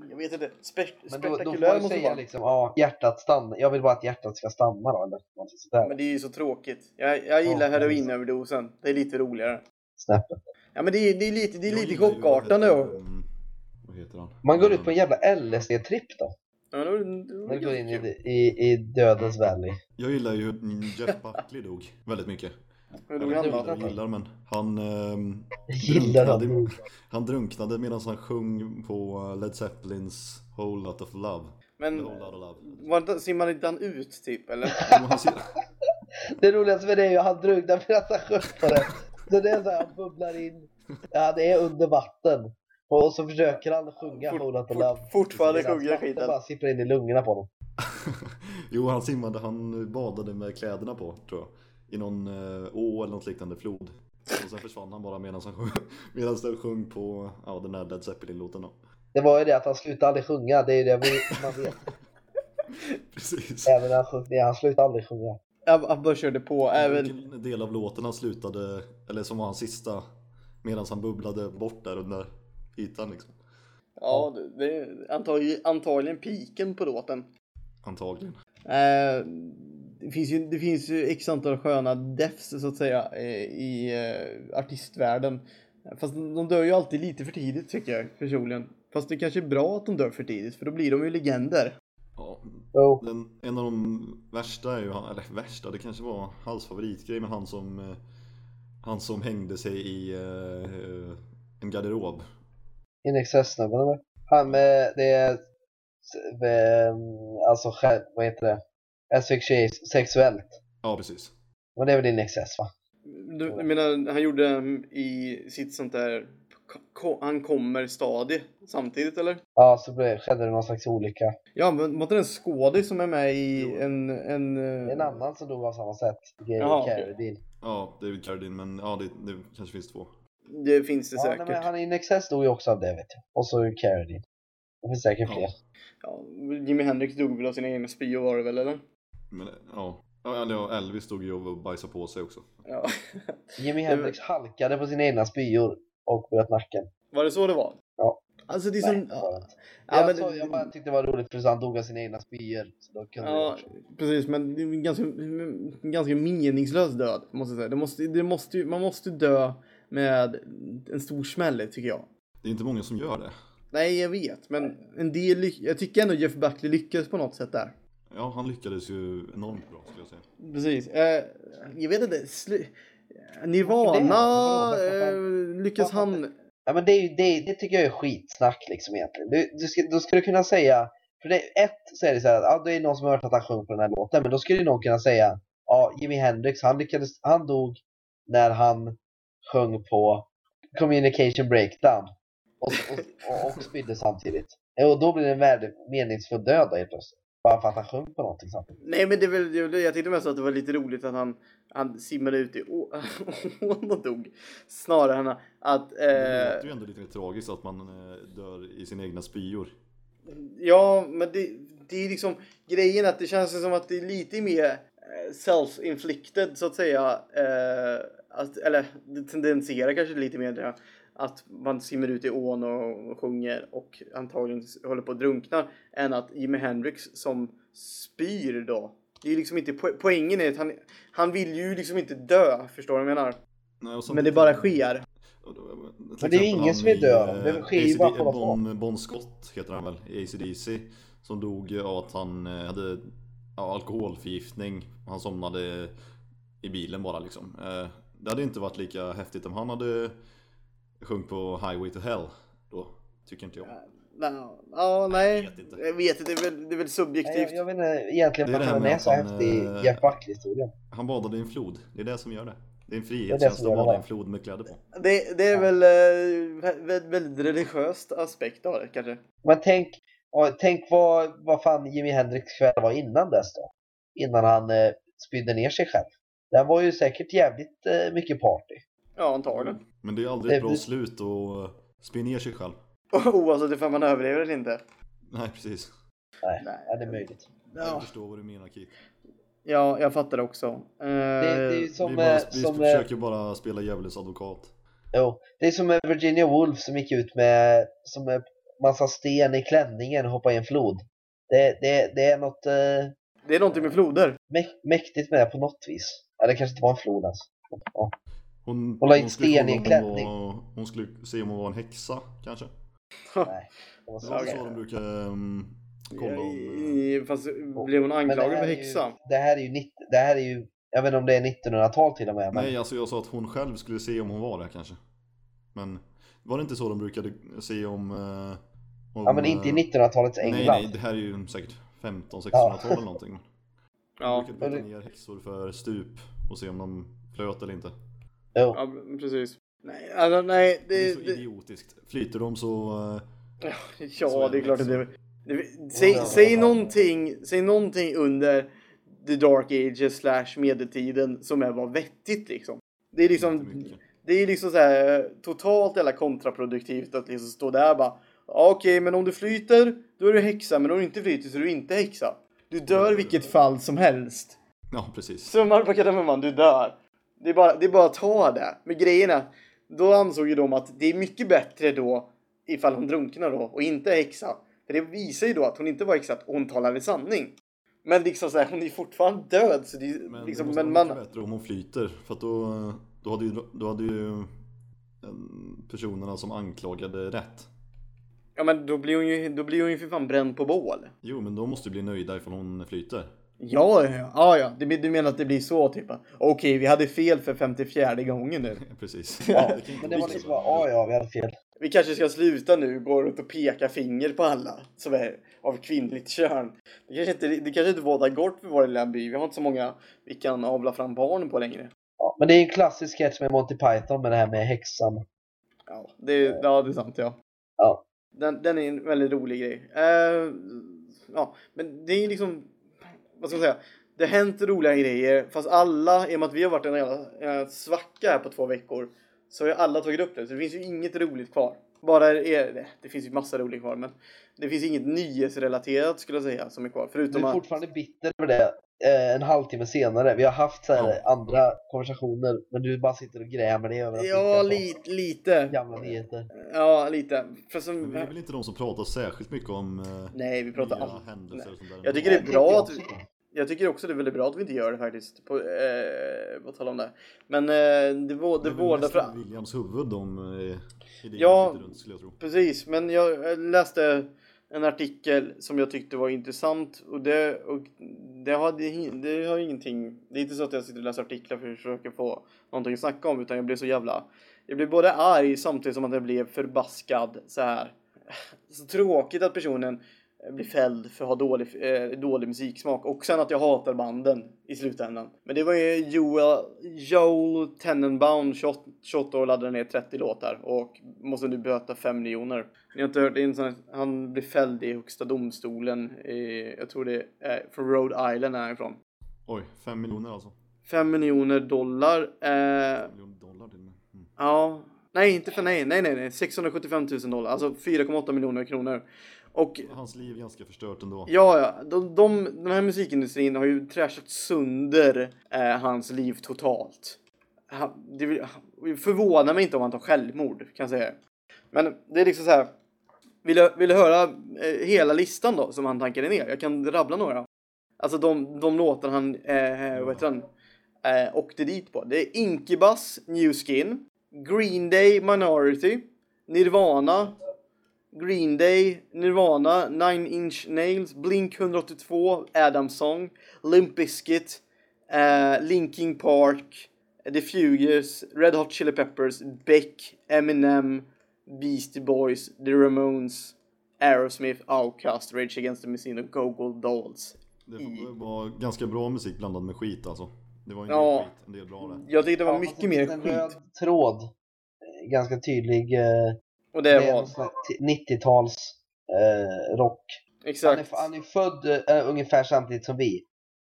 jag vet inte. Spe Men då, då får det säga vara. liksom, ja, hjärtat stannar. Jag vill bara att hjärtat ska stanna då, eller någonting sådär. Men det är ju så tråkigt. Jag, jag gillar Ja, heroinöverdosen. Det är lite roligare. Snäppet. Ja men det är, det är lite, det är Jag lite chockartande. um, Vad heter han? Man går ut på en jävla LSD-tripp då. Ja, det var, det var När du går in i, i, i dödens valley. Jag gillar ju Jeff Buckley dog väldigt mycket. Jag vet han inte vad jag gillar men han, ehm, Gillar han drunknade, nog. han drunknade medan han sjöng på uh, Led Zeppelins Whole Lot of Love. Men Eller Whole Lot of Love. var det, simmade inte han ut typ eller? Han Det roligaste med det är ju att han drunknar medan han sjöng på det. Så det är så här, han bubblar in. Ja, det är under vatten. Och så försöker han sjunga Fort- Whole Lotta fort- Love. fortfarande sjunger vatten skiten. bara sipprar in i lungorna på honom. Jo, han simmade, han badade med kläderna på tror jag. I någon eh, å eller något liknande flod. Och sen försvann han bara medan han sjöng, medan den sjöng på ja, den där Led Zeppelin-låten då. Det var ju det att han slutade aldrig sjunga. Det är ju det vi- man vet. Precis. Även när han sjöng. Nej, han slutade aldrig sjunga. Han han bara körde på även... Vilken del av låten han slutade, eller som var hans sista, medan han bubblade bort där under ytan liksom. Ja, det, är antagligen, antagligen piken på låten. Antagligen. Eh, det, finns ju, det finns ju x antal sköna defs så att säga eh, i eh, artistvärlden. Fast de dör ju alltid lite för tidigt tycker jag personligen. Fast det kanske är bra att de dör för tidigt för då blir de ju legender. Ja, Jo. den, en av de värsta är ju, eller värsta, det kanske var hans favoritgrej med han som eh, Han som hängde sig i en garderob. In excess-snubben eller? Han med, det är, eh, alltså själv, vad heter det? Asphyxiation, sexuellt. Ja, precis. Men det är väl in excess va? Du, jag menar, han gjorde i sitt sånt där han kommer stadie samtidigt eller? Ja, så blev, skedde det någon slags olycka. Ja, men var det en skådis som är med i Jo. en... En, eh, En annan som dog av samma sätt. Okej. Carradine. Ja, David Carradine, men ja, det, det kanske finns två. Det finns det Ja, nej, säkert. men han i Nexus dog ju också av det vet jag. Och så Carradine. Det finns säkert Ja. fler. Ja, Jimi Hendrix dog väl av sina egna spyor var det väl eller? Men ja, ja Elvis stod ju och bajsade på sig också. Ja. Jimi Hendrix halkade på sina egna spyor och bröt nacken. Var det så det var? Ja. Alltså det är Nej, som... det Ja, jag, men, så, jag bara tyckte det var roligt för han dog av sina egna spyor. Så då kunde ja, precis, men det är en ganska, ganska meningslös död, måste jag säga. Det måste, det måste, man måste dö med en stor smäll, tycker jag. Det är inte många som gör det. Nej, jag vet, men en del, jag tycker ändå Jeff Buckley lyckades på något sätt där. Ja, han lyckades ju enormt bra skulle jag säga. Precis. Eh, jag vet inte. Nirvana, eh, lyckas han... Ja men det, är ju, det, det tycker jag är skitsnack liksom egentligen. Du, du ska, då skulle du kunna säga, för det, ett så är det så här att ja, det är någon som har hört att han sjöng på den här låten, men då skulle ju någon kunna säga ja, Jimi Hendrix, han, lyckades, han dog när han sjöng på Communication Breakdown och, och, och, spydde samtidigt. Och då blir det en värde, meningsfull död helt plötsligt. Bara för att han sjöng på någonting samtidigt. Nej men det är väl, det jag tyckte mest att det var lite roligt att han, han simmade ut i ån och dog. Snarare än att... Det låter Eh, ju ändå lite tragiskt att man eh, dör i sina egna spyor. ja men det, det är liksom grejen att det känns som att det är lite mer eh, self-inflicted så att säga. Eh, att, eller det tendenserar kanske lite mer. Att man simmar ut i ån och, sjunger och antagligen håller på att drunkna. Än att Jimi Hendrix som spyr då. Det är liksom inte po- poängen är att han, han vill ju liksom inte dö. Förstår du vad jag menar? Nej, och Men det bara sker. Då- Men det är ingen som är i, död. Det eh, sker ju bara bon, bon Scott heter han väl, i ACDC. Som dog av att han eh, hade alkoholförgiftning. Han somnade i bilen bara liksom. Det hade inte varit lika häftigt om han hade sjungit på Highway to Hell. Då tycker inte jag. Ja, ja, nej. Jag vet inte. Jag vet inte. Det är väl, det är väl Nej, subjektivt. jag, jag vet inte egentligen varför med är så han, häftig, eh, Jeff Buckley-historien. Han badade i en flod. Det är det som gör det. Det är en som att bada i en flod med kläder på. Det, det är väl eh, vä- vä- väldigt religiöst aspekt av det kanske. Men tänk, tänk vad, vad fan Jimi Hendrix kväll var innan dess då. Innan han eh, spydde ner sig själv. Den var ju säkert jävligt eh, mycket party. Ja, antagligen. Men det är aldrig Det ett bra slut att spy ner sig själv. Oavsett ifall man överlever eller inte. Nej, precis. Nej, Nej. det är möjligt. Jag Ja, förstår vad du menar Kit. ja jag fattar det också. Eh, Det, det är ju Vi, som, bara, eh, vi som, eh, försöker bara spela djävulens advokat. jo, det är som Virginia Woolf som gick ut med som en massa sten i klänningen och hoppade i en flod. Det, det, det är något eh, Det är någonting med floder. mäk- mäktigt med det på något vis. Ja, det kanske inte var en flod ens. Ja. Hon, Hon la in skulle sten i kolla en. Hon, var, hon skulle se om hon var en häxa, kanske. Nej, det var Det så. var Okej. så de brukar um, kolla Ja, om... i- Fast blev hon anklagad det för här är häxa? Ju, det här är ju, nitt- det här är ju, jag vet inte om det är 1900-tal till och med. Men Nej, alltså jag sa att hon själv skulle se om hon var det kanske. Men var det inte så de brukade se om... eh, om ja, men inte i eh, 1900-talets Nej, England. nej, det här är ju säkert 15-1600-tal Ja. eller någonting. De Ja, brukade putta ner häxor för stup och se om de flöt eller inte. Jo. ja precis. Nej, alltså, nej. Det är Det, så det, idiotiskt. Flyter de så... eh, Så ja, är det är klart att det, liksom. det säg, säg, någonting, säg någonting under the dark ages slash medeltiden som är var vettigt liksom. Det är liksom, det är liksom så här totalt jävla kontraproduktivt att liksom stå där och bara "Ja, Okej, men om du flyter, då är du häxa, men om du inte flyter så är du inte häxa. Du dör i vilket fall som helst. Ja, precis. Summan på kardemumman, du dör. Det är, bara, det är bara att ta det. Men grejen är, då ansåg ju de att det är mycket bättre då ifall hon drunknar då och inte är häxa. För det visar ju då att hon inte var häxa, hon talade sanning. Men liksom så här, hon är ju fortfarande död. Så det, är Men liksom, det men man, bättre om hon flyter. För att då, då hade ju, då hade ju personerna som anklagade rätt. ja, men då blir hon ju, då blir hon ju för fan bränd på bål. Jo, men de måste ju bli nöjda ifall hon flyter. Ja, ja, ja. Du, du menar att det blir så typ? Okej, vi hade fel för 54 gången nu. Precis. Ja, men det var liksom bara, ja ja, vi hade fel. Vi kanske ska sluta nu gå runt och peka finger på alla som är av kvinnligt kön. Det kanske inte, det kanske inte bådar gott för vår lilla by. Vi har inte så många vi kan avla fram barn på längre. Ja, men det är en klassisk sketch med Monty Python med det här med häxan. Ja, det, är- ja, det är sant ja. Ja. Den, den är en väldigt rolig grej. Eh, ja, men det är liksom, vad ska man säga, det har hänt roliga grejer fast alla, i och med att vi har varit en jävla svacka här på två veckor så har ju alla tagit upp det så det finns ju inget roligt kvar. Bara är, det, det finns ju massa roligt kvar men det finns inget nyhetsrelaterat skulle jag säga som är kvar Du förutom är att fortfarande bitter över det eh, en halvtimme senare. Vi har haft så här, andra konversationer men du bara sitter och grämer dig över att Ja, fått lite, lite. gamla nyheter. Ja, lite. För Men som, vi är väl inte de som pratar särskilt mycket om eh, nej, vi pratar nya all... händelser och sånt där. Jag tycker det är bra att. Jag tycker också det är väldigt bra att vi inte gör det faktiskt. På, eh, vad talar om det. Men eh, det, vår, det det vårdar i Williams huvud de eh, Ja. runt skulle jag tro. Precis, men jag läste en artikel som jag tyckte var intressant och det, och det, hade, hi- det har ingenting. Det är inte så att jag sitter och läser artiklar för att försöka få någonting att snacka om utan jag blev så jävla. Jag blev både arg samtidigt som att jag blev förbaskad så här. Så tråkigt att personen blir fälld för att ha dålig, eh, dålig musiksmak och sen att jag hatar banden i slutändan. Men det var ju Joel, Joel Tenenbaum, 28 28 år, laddade ner 30 låtar och måste nu böta 5 miljoner. Ni har inte hört, en sån, han blir fälld i högsta domstolen, i, jag tror det är från Rhode Island är han ifrån. Oj, fem miljoner alltså. 5 miljoner dollar. Eh, Fem miljoner dollar till och med. Mm. Ja, nej inte för nej, nej nej nej, 675 000 dollar, alltså 4,8 miljoner kronor. Och Hans liv är ganska förstört ändå. ja, ja, de, de, den här musikindustrin har ju trashat sönder eh, hans liv totalt. Han, det förvånar mig inte om han tar självmord, kan jag säga. Men det är liksom så här. Vill du, vill du höra eh, hela listan då, som han tankade ner? Jag kan rabbla några. Alltså de, de låtar han, eh, vad heter han, eh, åkte dit på. Det är Incubus, New Skin, Green Day, Minority, Nirvana, Green Day, Nirvana, Nine Inch Nails, Blink 182, Adam Song, Limp Bizkit, eh, Linkin Park, The Fugues, Red Hot Chili Peppers, Beck, Eminem, Beastie Boys, The Ramones, Aerosmith, Outkast, Rage Against the Machine och Go-Go Dolls. Det I- var ganska bra musik blandad med skit alltså. Det var en Ja. skit, en del bra där. Jag tyckte det var mycket mer en skit. röd tråd. Ganska tydlig. Eh, Och det det var någon slags 90-tals eh, rock. Han är, exakt. han är född eh, ungefär samtidigt som vi.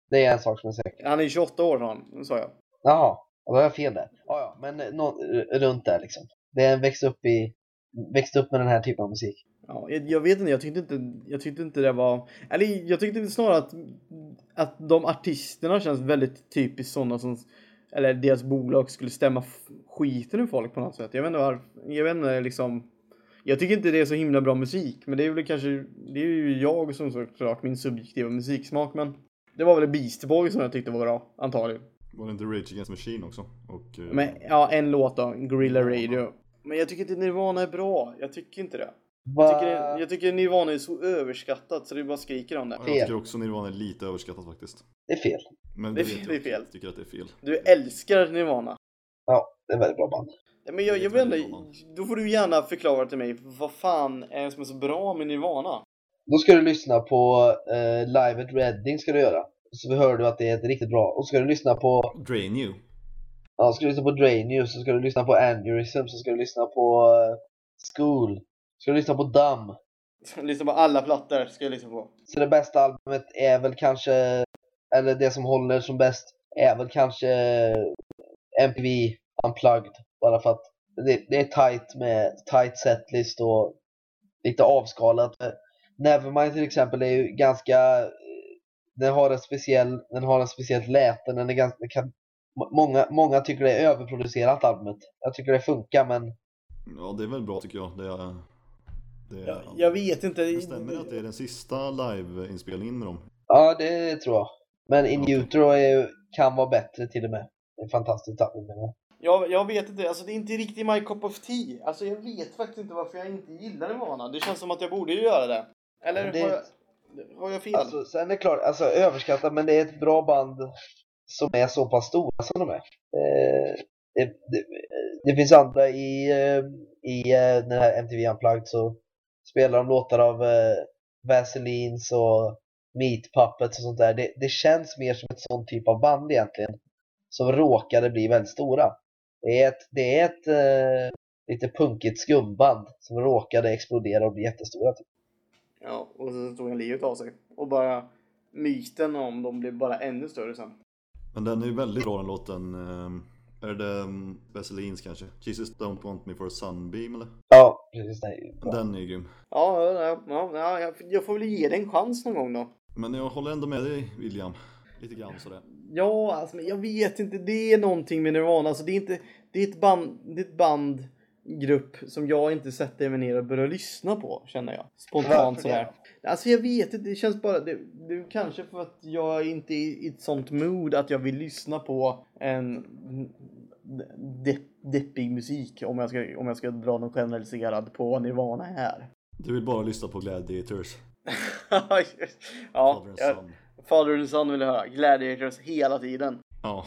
Det är en sak som är säker. Han är 28 år han, sa jag. Jaha, då har jag fel där. Ja, ja, men eh, nå- r- runt där liksom. Det är en växt upp i växt upp med den här typen av musik. Ja, jag, jag vet inte, jag tyckte inte, jag tyckte inte det var... Eller jag tyckte snarare att, att de artisterna känns väldigt typiskt sådana som... Eller deras bolag skulle stämma skiten ur folk på något sätt. Jag vet inte varför. Jag vet inte liksom... Jag tycker inte det är så himla bra musik. Men det är väl kanske... Det är ju jag som såklart min subjektiva musiksmak. Men det var väl Beastie Boys som jag tyckte var bra, antagligen. Var det inte Rage Against Machine också? Och, eh, Men ja, en låt då. Gorilla Radio. Men jag tycker inte Nirvana är bra. Jag tycker inte det. Va? Jag tycker, jag tycker Nirvana är så överskattat så det bara skriker om det. fel. jag tycker också Nirvana är lite överskattat faktiskt. Det är fel. Men Det är fel, jag det är fel. Jag tycker att det är fel. Du älskar Nirvana. Ja, det är väldigt bra band. Ja, Men jag, jag vet inte, då får du gärna förklara till mig vad fan är det som är så bra med Nirvana? Då ska du lyssna på eh, Live at Reading ska du göra. Så hör du att det är ett riktigt bra. Och ska du lyssna på Drain You. Ja, ska du lyssna på Drain You, så ska du lyssna på Aneurysm, så ska du lyssna på eh, School, ska du lyssna på Dumb. Lyssna på alla plattor ska jag lyssna på. Så det bästa albumet är väl kanske, eller det som håller som bäst, är väl kanske MTV Unplugged. Bara för att det, det är tight med tight setlist och lite avskalat. Nevermind till exempel är ju ganska, den har en speciell, den har en speciellt läten, den är ganska, den kan, må- många, många tycker det är överproducerat albumet. Jag tycker det funkar men Ja, det är väl bra tycker jag. Det är, det är, Jag, jag vet inte. Det stämmer att det är den sista live-inspelningen med dem. Ja, det tror jag. Men In Okej. Utero är, kan vara bättre till och med. Det är fantastiskt album. Jag. Jag, vet inte, alltså det är inte riktigt my cup of tea. Alltså jag vet faktiskt inte varför jag inte gillar Nirvana. Det känns som att jag borde ju göra det. Eller det- har, jag, har jag fel? Alltså, sen är det klart, alltså överskattat, men det är ett bra band som är så pass stora som de är. Eh, det, det, det finns andra i, eh, i eh, den här MTV Unplugged så spelar de låtar av eh, Vaselines och Meat Puppets och sånt där. Det, det känns mer som ett sånt typ av band egentligen. som råkade bli väldigt stora. Det är ett, det är ett eh, lite punkigt skumband som råkade explodera och bli jättestora. Typ. Ja, och så tog han livet av sig. Och bara myten om dem blev bara ännu större sen. Men den är ju väldigt bra den låten. ehm, Är det um, Vaselines kanske? Jesus don't want me for a sunbeam eller? Ja, precis. Nej, bra. Den är ju grym. Ja, ja, ja, ja jag, jag får väl ge det en chans någon gång då. Men jag håller ändå med dig William. Lite grann sådär. Ja, alltså, men jag vet inte. Det är någonting med Nirvana. Alltså, det, är inte, det är ett band, det är ett band grupp som jag inte sätter mig ner och börjar lyssna på känner jag. Spontant sådär. Alltså jag vet inte, det känns bara, det, det är kanske för att jag inte är i ett sånt mood att jag vill lyssna på en de, deppig musik om jag, ska, om jag ska dra någon generaliserad på vad Nirvana är. Du vill bara lyssna på Gladiators. ja, Father and jag, Son. Father and Son vill jag höra. Gladiators hela tiden. Ja.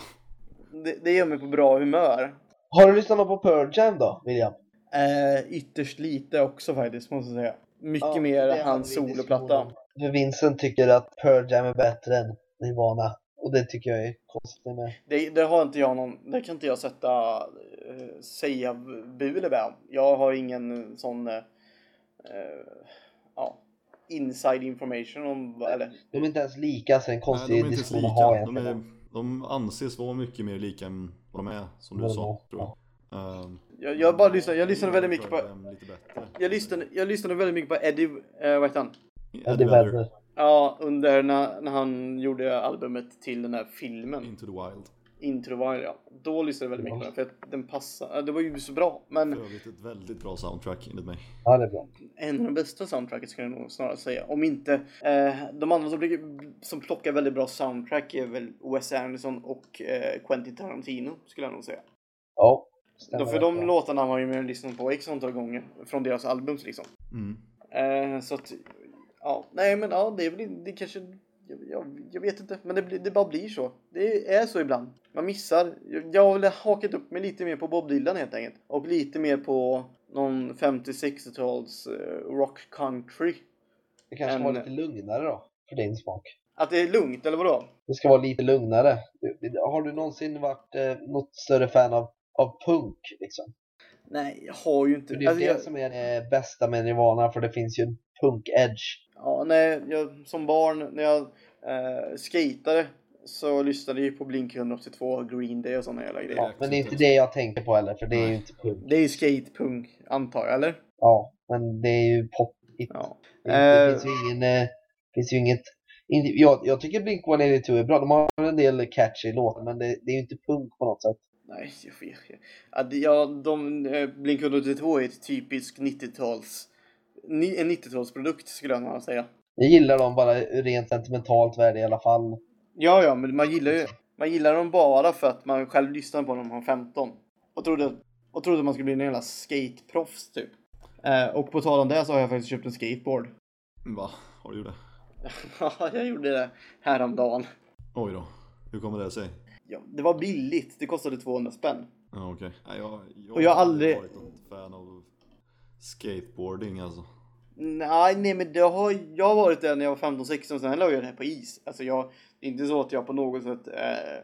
Det, det gör mig på bra humör. Har du lyssnat på Pearl Jam då, William? Eh, ytterst lite också faktiskt måste jag säga. Mycket Ja, mer hans soloplatta. För Vincent tycker att Pearl Jam är bättre än Nirvana. Och det tycker jag är konstigt med. Det, det har inte jag någon, det kan inte jag sätta, eh, säga bu eller bä. Jag har ingen sån, eh, eh, ja, inside information om, eller De är inte ens lika, så det är en Nej, konstig de är inte ens diskussion att ha. De, är, de anses vara mycket mer lika än vad de är, som du de sa. Tror jag. Ehm, jag, jag bara lyssnar, jag lyssnade väldigt mycket på, jag lyssnade, jag lyssnade väldigt mycket på Eddie, eh, vad heter han? Eddie Vedder. Ja, under när, när han gjorde albumet till den här filmen. Into the Wild. Intro var ja. Då lyssnade jag väldigt mycket på den för att den passade. Det var ju så bra. Men För övrigt ett väldigt bra soundtrack enligt mig. Ja, det är bra. en av de bästa soundtracket skulle jag nog snarare säga. Om inte eh, de andra som, blir, som plockar väldigt bra soundtrack är väl Wes Anderson och eh, Quentin Tarantino skulle jag nog säga. Ja. Då, för de bra. låtarna har ju mer lyssnat på x antal gånger från deras albums liksom. Mm. Eh, så att, ja, nej men ja, det är väl det kanske, jag, jag, jag vet inte, men det, det bara blir så. Det är så ibland. Man missar. Jag, har väl hakat upp mig lite mer på Bob Dylan helt enkelt. Och lite mer på någon 50-60-tals eh, rock country. Det kanske en- vara lite lugnare då, för din smak. Att det är lugnt, eller vadå? Det ska vara lite lugnare. Har du någonsin varit eh, något större fan av, av punk liksom? Nej, jag har ju inte. För det är Alltså, det jag, som är det bästa med Nirvana, för det finns ju en punk-edge. ja, nej, jag, som barn när jag eh, skatade så lyssnade jag ju på Blink 182, Green Day och sådana jävla grejer. Ja, men det är inte det jag tänker på heller, för det är ju inte punk. Det är ju skatepunk, antar jag, eller? Ja, men det är ju pop Ja. Det, det Eh. finns ju ingen, eh, finns ju inget, jag, jag tycker Blink-182 är bra, de har en del catchy låtar men det, det är ju inte punk på något sätt. Nej, jag vet inte. Ja, det- ja, de, eh, Blink 182 är ett typiskt 90-tals... En 90-talsprodukt skulle jag nog säga. Jag gillar dem bara rent sentimentalt värde i alla fall. Ja, ja, men man gillar ju man gillar dem bara för att man själv lyssnade på dem när man var 15. Och trodde, och trodde man skulle bli en jävla skateproffs typ. Eh, och på tal om det så har jag faktiskt köpt en skateboard. Va? Har du gjort det? Ja, jag gjorde det häromdagen. Oj då. Hur kommer det sig? Ja, det var billigt. Det kostade 200 spänn. Ja okej. Nej, jag, jag, Och jag har aldrig- varit skateboarding alltså. Nej, nej men det har, jag har varit där när jag var 15-16 sen la jag det här på is. Alltså jag, det är inte så att jag på något sätt eh,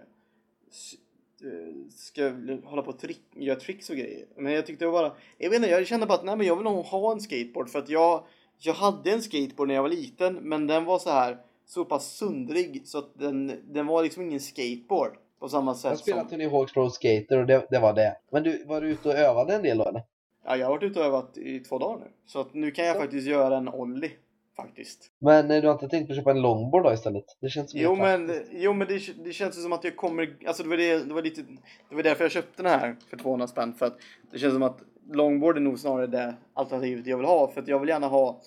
eh, ska hålla på och trick, göra tricks och grejer. Men jag tyckte bara, jag vet inte, jag kände bara att nej men jag vill nog ha en skateboard för att jag, jag hade en skateboard när jag var liten men den var så här så pass sundrig så att den, den var liksom ingen skateboard på samma Jag sätt spelade som... Tony Hawk's Pro Skater och det, det var det. Men du, var du ute och övade en del då eller? Ja, jag har varit ute och övat i två dagar nu. Så att nu kan jag faktiskt göra en ollie. Faktiskt. Men eh, du har inte tänkt på att köpa en longboard då istället? Det känns Jo men, jo men det, det känns som att jag kommer, alltså det var, det, det var lite, det var därför jag köpte den här för 200 spänn för att det känns som att longboard är nog snarare det alternativet jag vill ha för att jag vill gärna ha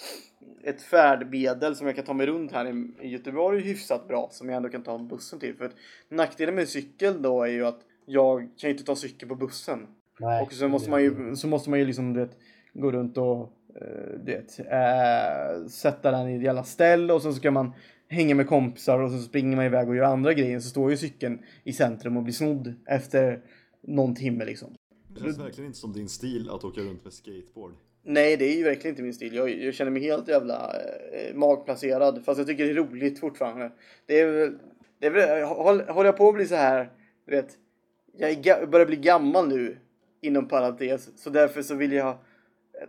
ett färdmedel som jag kan ta mig runt här i, i Göteborg hyfsat bra som jag ändå kan ta bussen till för att nackdelen med cykel då är ju att jag kan ju inte ta cykel på bussen Nej. och så måste man ju, så måste man ju liksom du vet, gå runt och eh, du vet, eh, sätta den i ett jävla ställ och sen så kan man hänga med kompisar och så springer man iväg och gör andra grejer. Så står ju cykeln i centrum och blir snodd efter någon timme liksom. Det känns verkligen inte som din stil att åka runt med skateboard. Nej, det är ju verkligen inte min stil. Jag, jag känner mig helt jävla eh, magplacerad. Fast jag tycker det är roligt fortfarande. Det är. Det är håller jag på att bli så här du vet, jag börjar bli gammal nu, inom parentes, så därför så vill jag eh,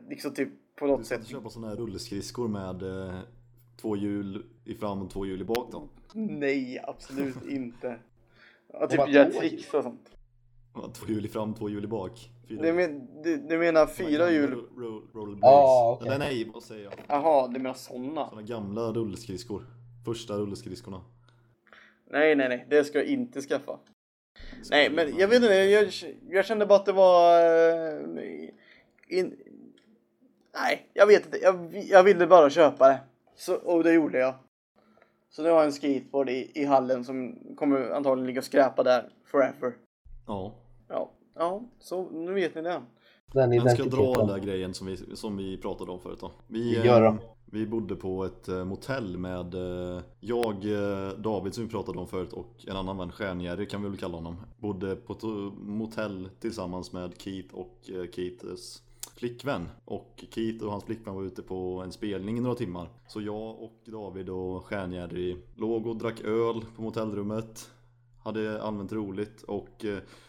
liksom typ på Du något ska sätt, inte köpa sådana här rullskridskor med eh, två hjul i fram och två hjul i bak då? nej absolut inte. Ja, typ göra två tricks och sånt. Ja, Två hjul i fram, två hjul i bak. Fyra Du, men, du, du menar fyra hjul? Ro- ro- Rollerblades. Okej. Eller nej, vad säger jag? Jaha, du menar såna? Sådana gamla rullskridskor. Första rullskridskorna. Nej, nej, nej, det ska jag inte skaffa. Nej, men jag vet inte, jag, jag kände bara att det var... eh, In, nej, jag vet inte. Jag, jag ville bara köpa det. Så, och det gjorde jag. Så nu har jag en skateboard i, i hallen som kommer antagligen ligga och skräpa där forever. Ja. Ja, ja, så nu vet ni det. Den Jag ska dra den där grejen som vi, som vi pratade om förut då. Vi, Vi eh, gör det. Vi bodde på ett eh, motell med eh, jag, eh, David som vi pratade om förut och en annan vän, Stjärnjerry kan vi väl kalla honom. Bodde på ett motell tillsammans med Keith och Keiths flickvän. Och Keith och hans flickvän var ute på en spelning i några timmar. Så jag och David och Stjärnjerry låg och drack öl på motellrummet. Hade allmänt roligt och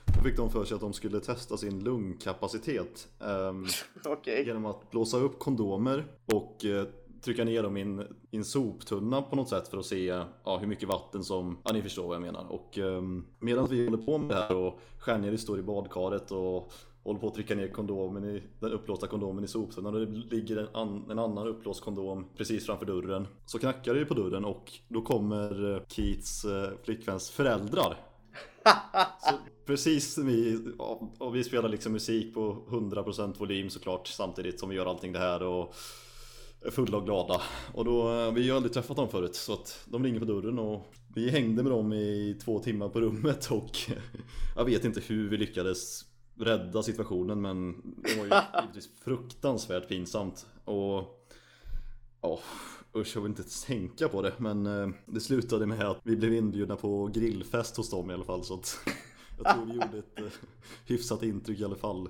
då fick de för sig att de skulle testa sin lungkapacitet. ehm, Okej. genom att blåsa upp kondomer och trycka ner dem i en, i en soptunna på något sätt för att se ja, hur mycket vatten som, ja ni förstår vad jag menar. Och um, medan vi håller på med det här och Stjärnjeri står i badkaret och håller på att trycka ner kondomen i, den upplåsta kondomen i soptunnan och det ligger en, an, en annan upplåst kondom precis framför dörren. Så knackar det ju på dörren och då kommer eh, Keats eh, flickväns föräldrar så precis som vi, och vi spelar liksom musik på 100% volym såklart samtidigt som vi gör allting det här och fulla och glada. Och då, eh, vi har ju aldrig träffat dem förut så att de ringer på dörren och vi hängde med dem i två timmar på rummet och jag vet inte hur vi lyckades rädda situationen men det var ju givetvis fruktansvärt pinsamt. Och Ja, usch jag vill inte tänka på det men eh, det slutade med att vi blev inbjudna på grillfest hos dem i alla fall så att jag tror det gjorde ett eh, hyfsat intryck i alla fall.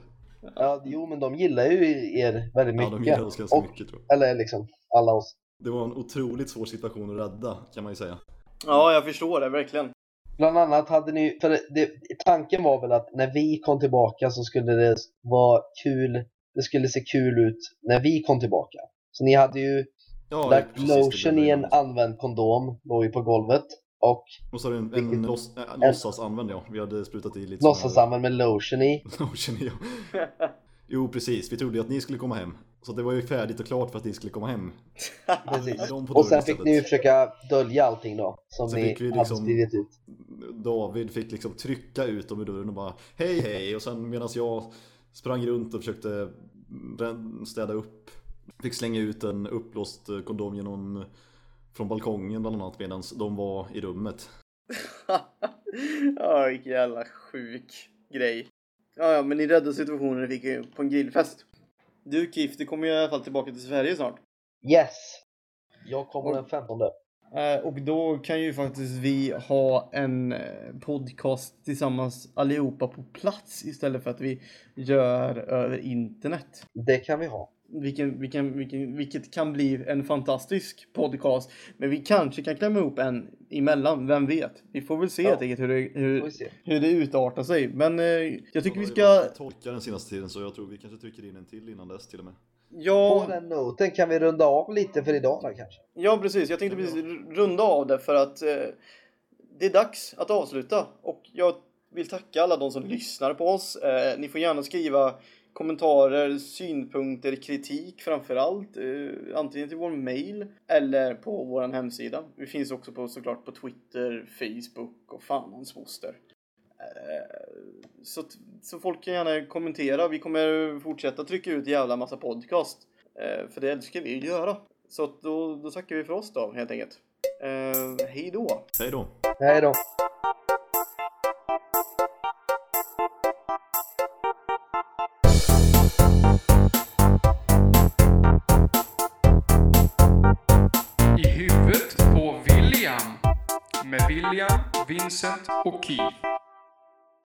Ja, jo, men de gillar ju er väldigt Ja, mycket. de gillade oss ganska Och- mycket tror jag. Eller liksom, alla oss. Det var en otroligt svår situation att rädda kan man ju säga. Ja, jag förstår det verkligen. Bland annat hade ni, för det, tanken var väl att när vi kom tillbaka så skulle det vara kul, det skulle se kul ut när vi kom tillbaka. Så ni hade ju Ja, lagt lotion i en använd kondom, låg ju på golvet. Och Och så en, Vilket- en loss, äh, låtsasanvänd ja, vi hade sprutat i lite låtsasanvänd med lotion i. lotion i. ja. Jo precis, vi trodde ju att ni skulle komma hem. Så det var ju färdigt och klart för att ni skulle komma hem. Precis. Och sen fick ni ju försöka dölja allting då. Som Sen ni hade liksom- spridit ut. David fick liksom trycka ut dem ur dörren och bara hej hej och sen medan jag sprang runt och försökte städa upp fick slänga ut en uppblåst eh, kondom genom från balkongen bland annat medan de var i rummet. ja, vilken jävla sjuk grej. Ja, ja, men ni räddade situationen fick ju på en grillfest. Du Kif, du kommer ju i alla fall tillbaka till Sverige snart. Yes! Jag kommer den 15. Eh, och då kan ju faktiskt vi ha en eh, podcast tillsammans allihopa på plats istället för att vi gör över internet. Det kan vi ha. Vilken, vilken, vilken, vilket kan bli en fantastisk podcast. Men vi kanske kan klämma ihop en emellan, vem vet? Vi får väl se Ja. helt enkelt hur det, hur, hur det utartar sig. Men eh, jag tycker vi ska... Tolka den senaste tiden så jag tror vi kanske trycker in en till innan dess till och med. På Ja, den noten kan vi runda av lite för idag då kanske. ja, precis. Jag tänkte precis runda av det för att eh, det är dags att avsluta. Och jag vill tacka alla de som lyssnar på oss. Eh, ni får gärna skriva kommentarer, synpunkter, kritik framför allt. Eh, antingen till vår mail eller på vår hemsida. Vi finns också på, såklart på Twitter, Facebook och fan hans moster. Eh, så, så folk kan gärna kommentera. Vi kommer fortsätta trycka ut jävla massa podcast. Eh, för det älskar vi att göra. Så att då, då tackar vi för oss då helt enkelt. Eh, hej då! Hej då! Hej då. I huvudet på William. Med William, Vincent och Keith.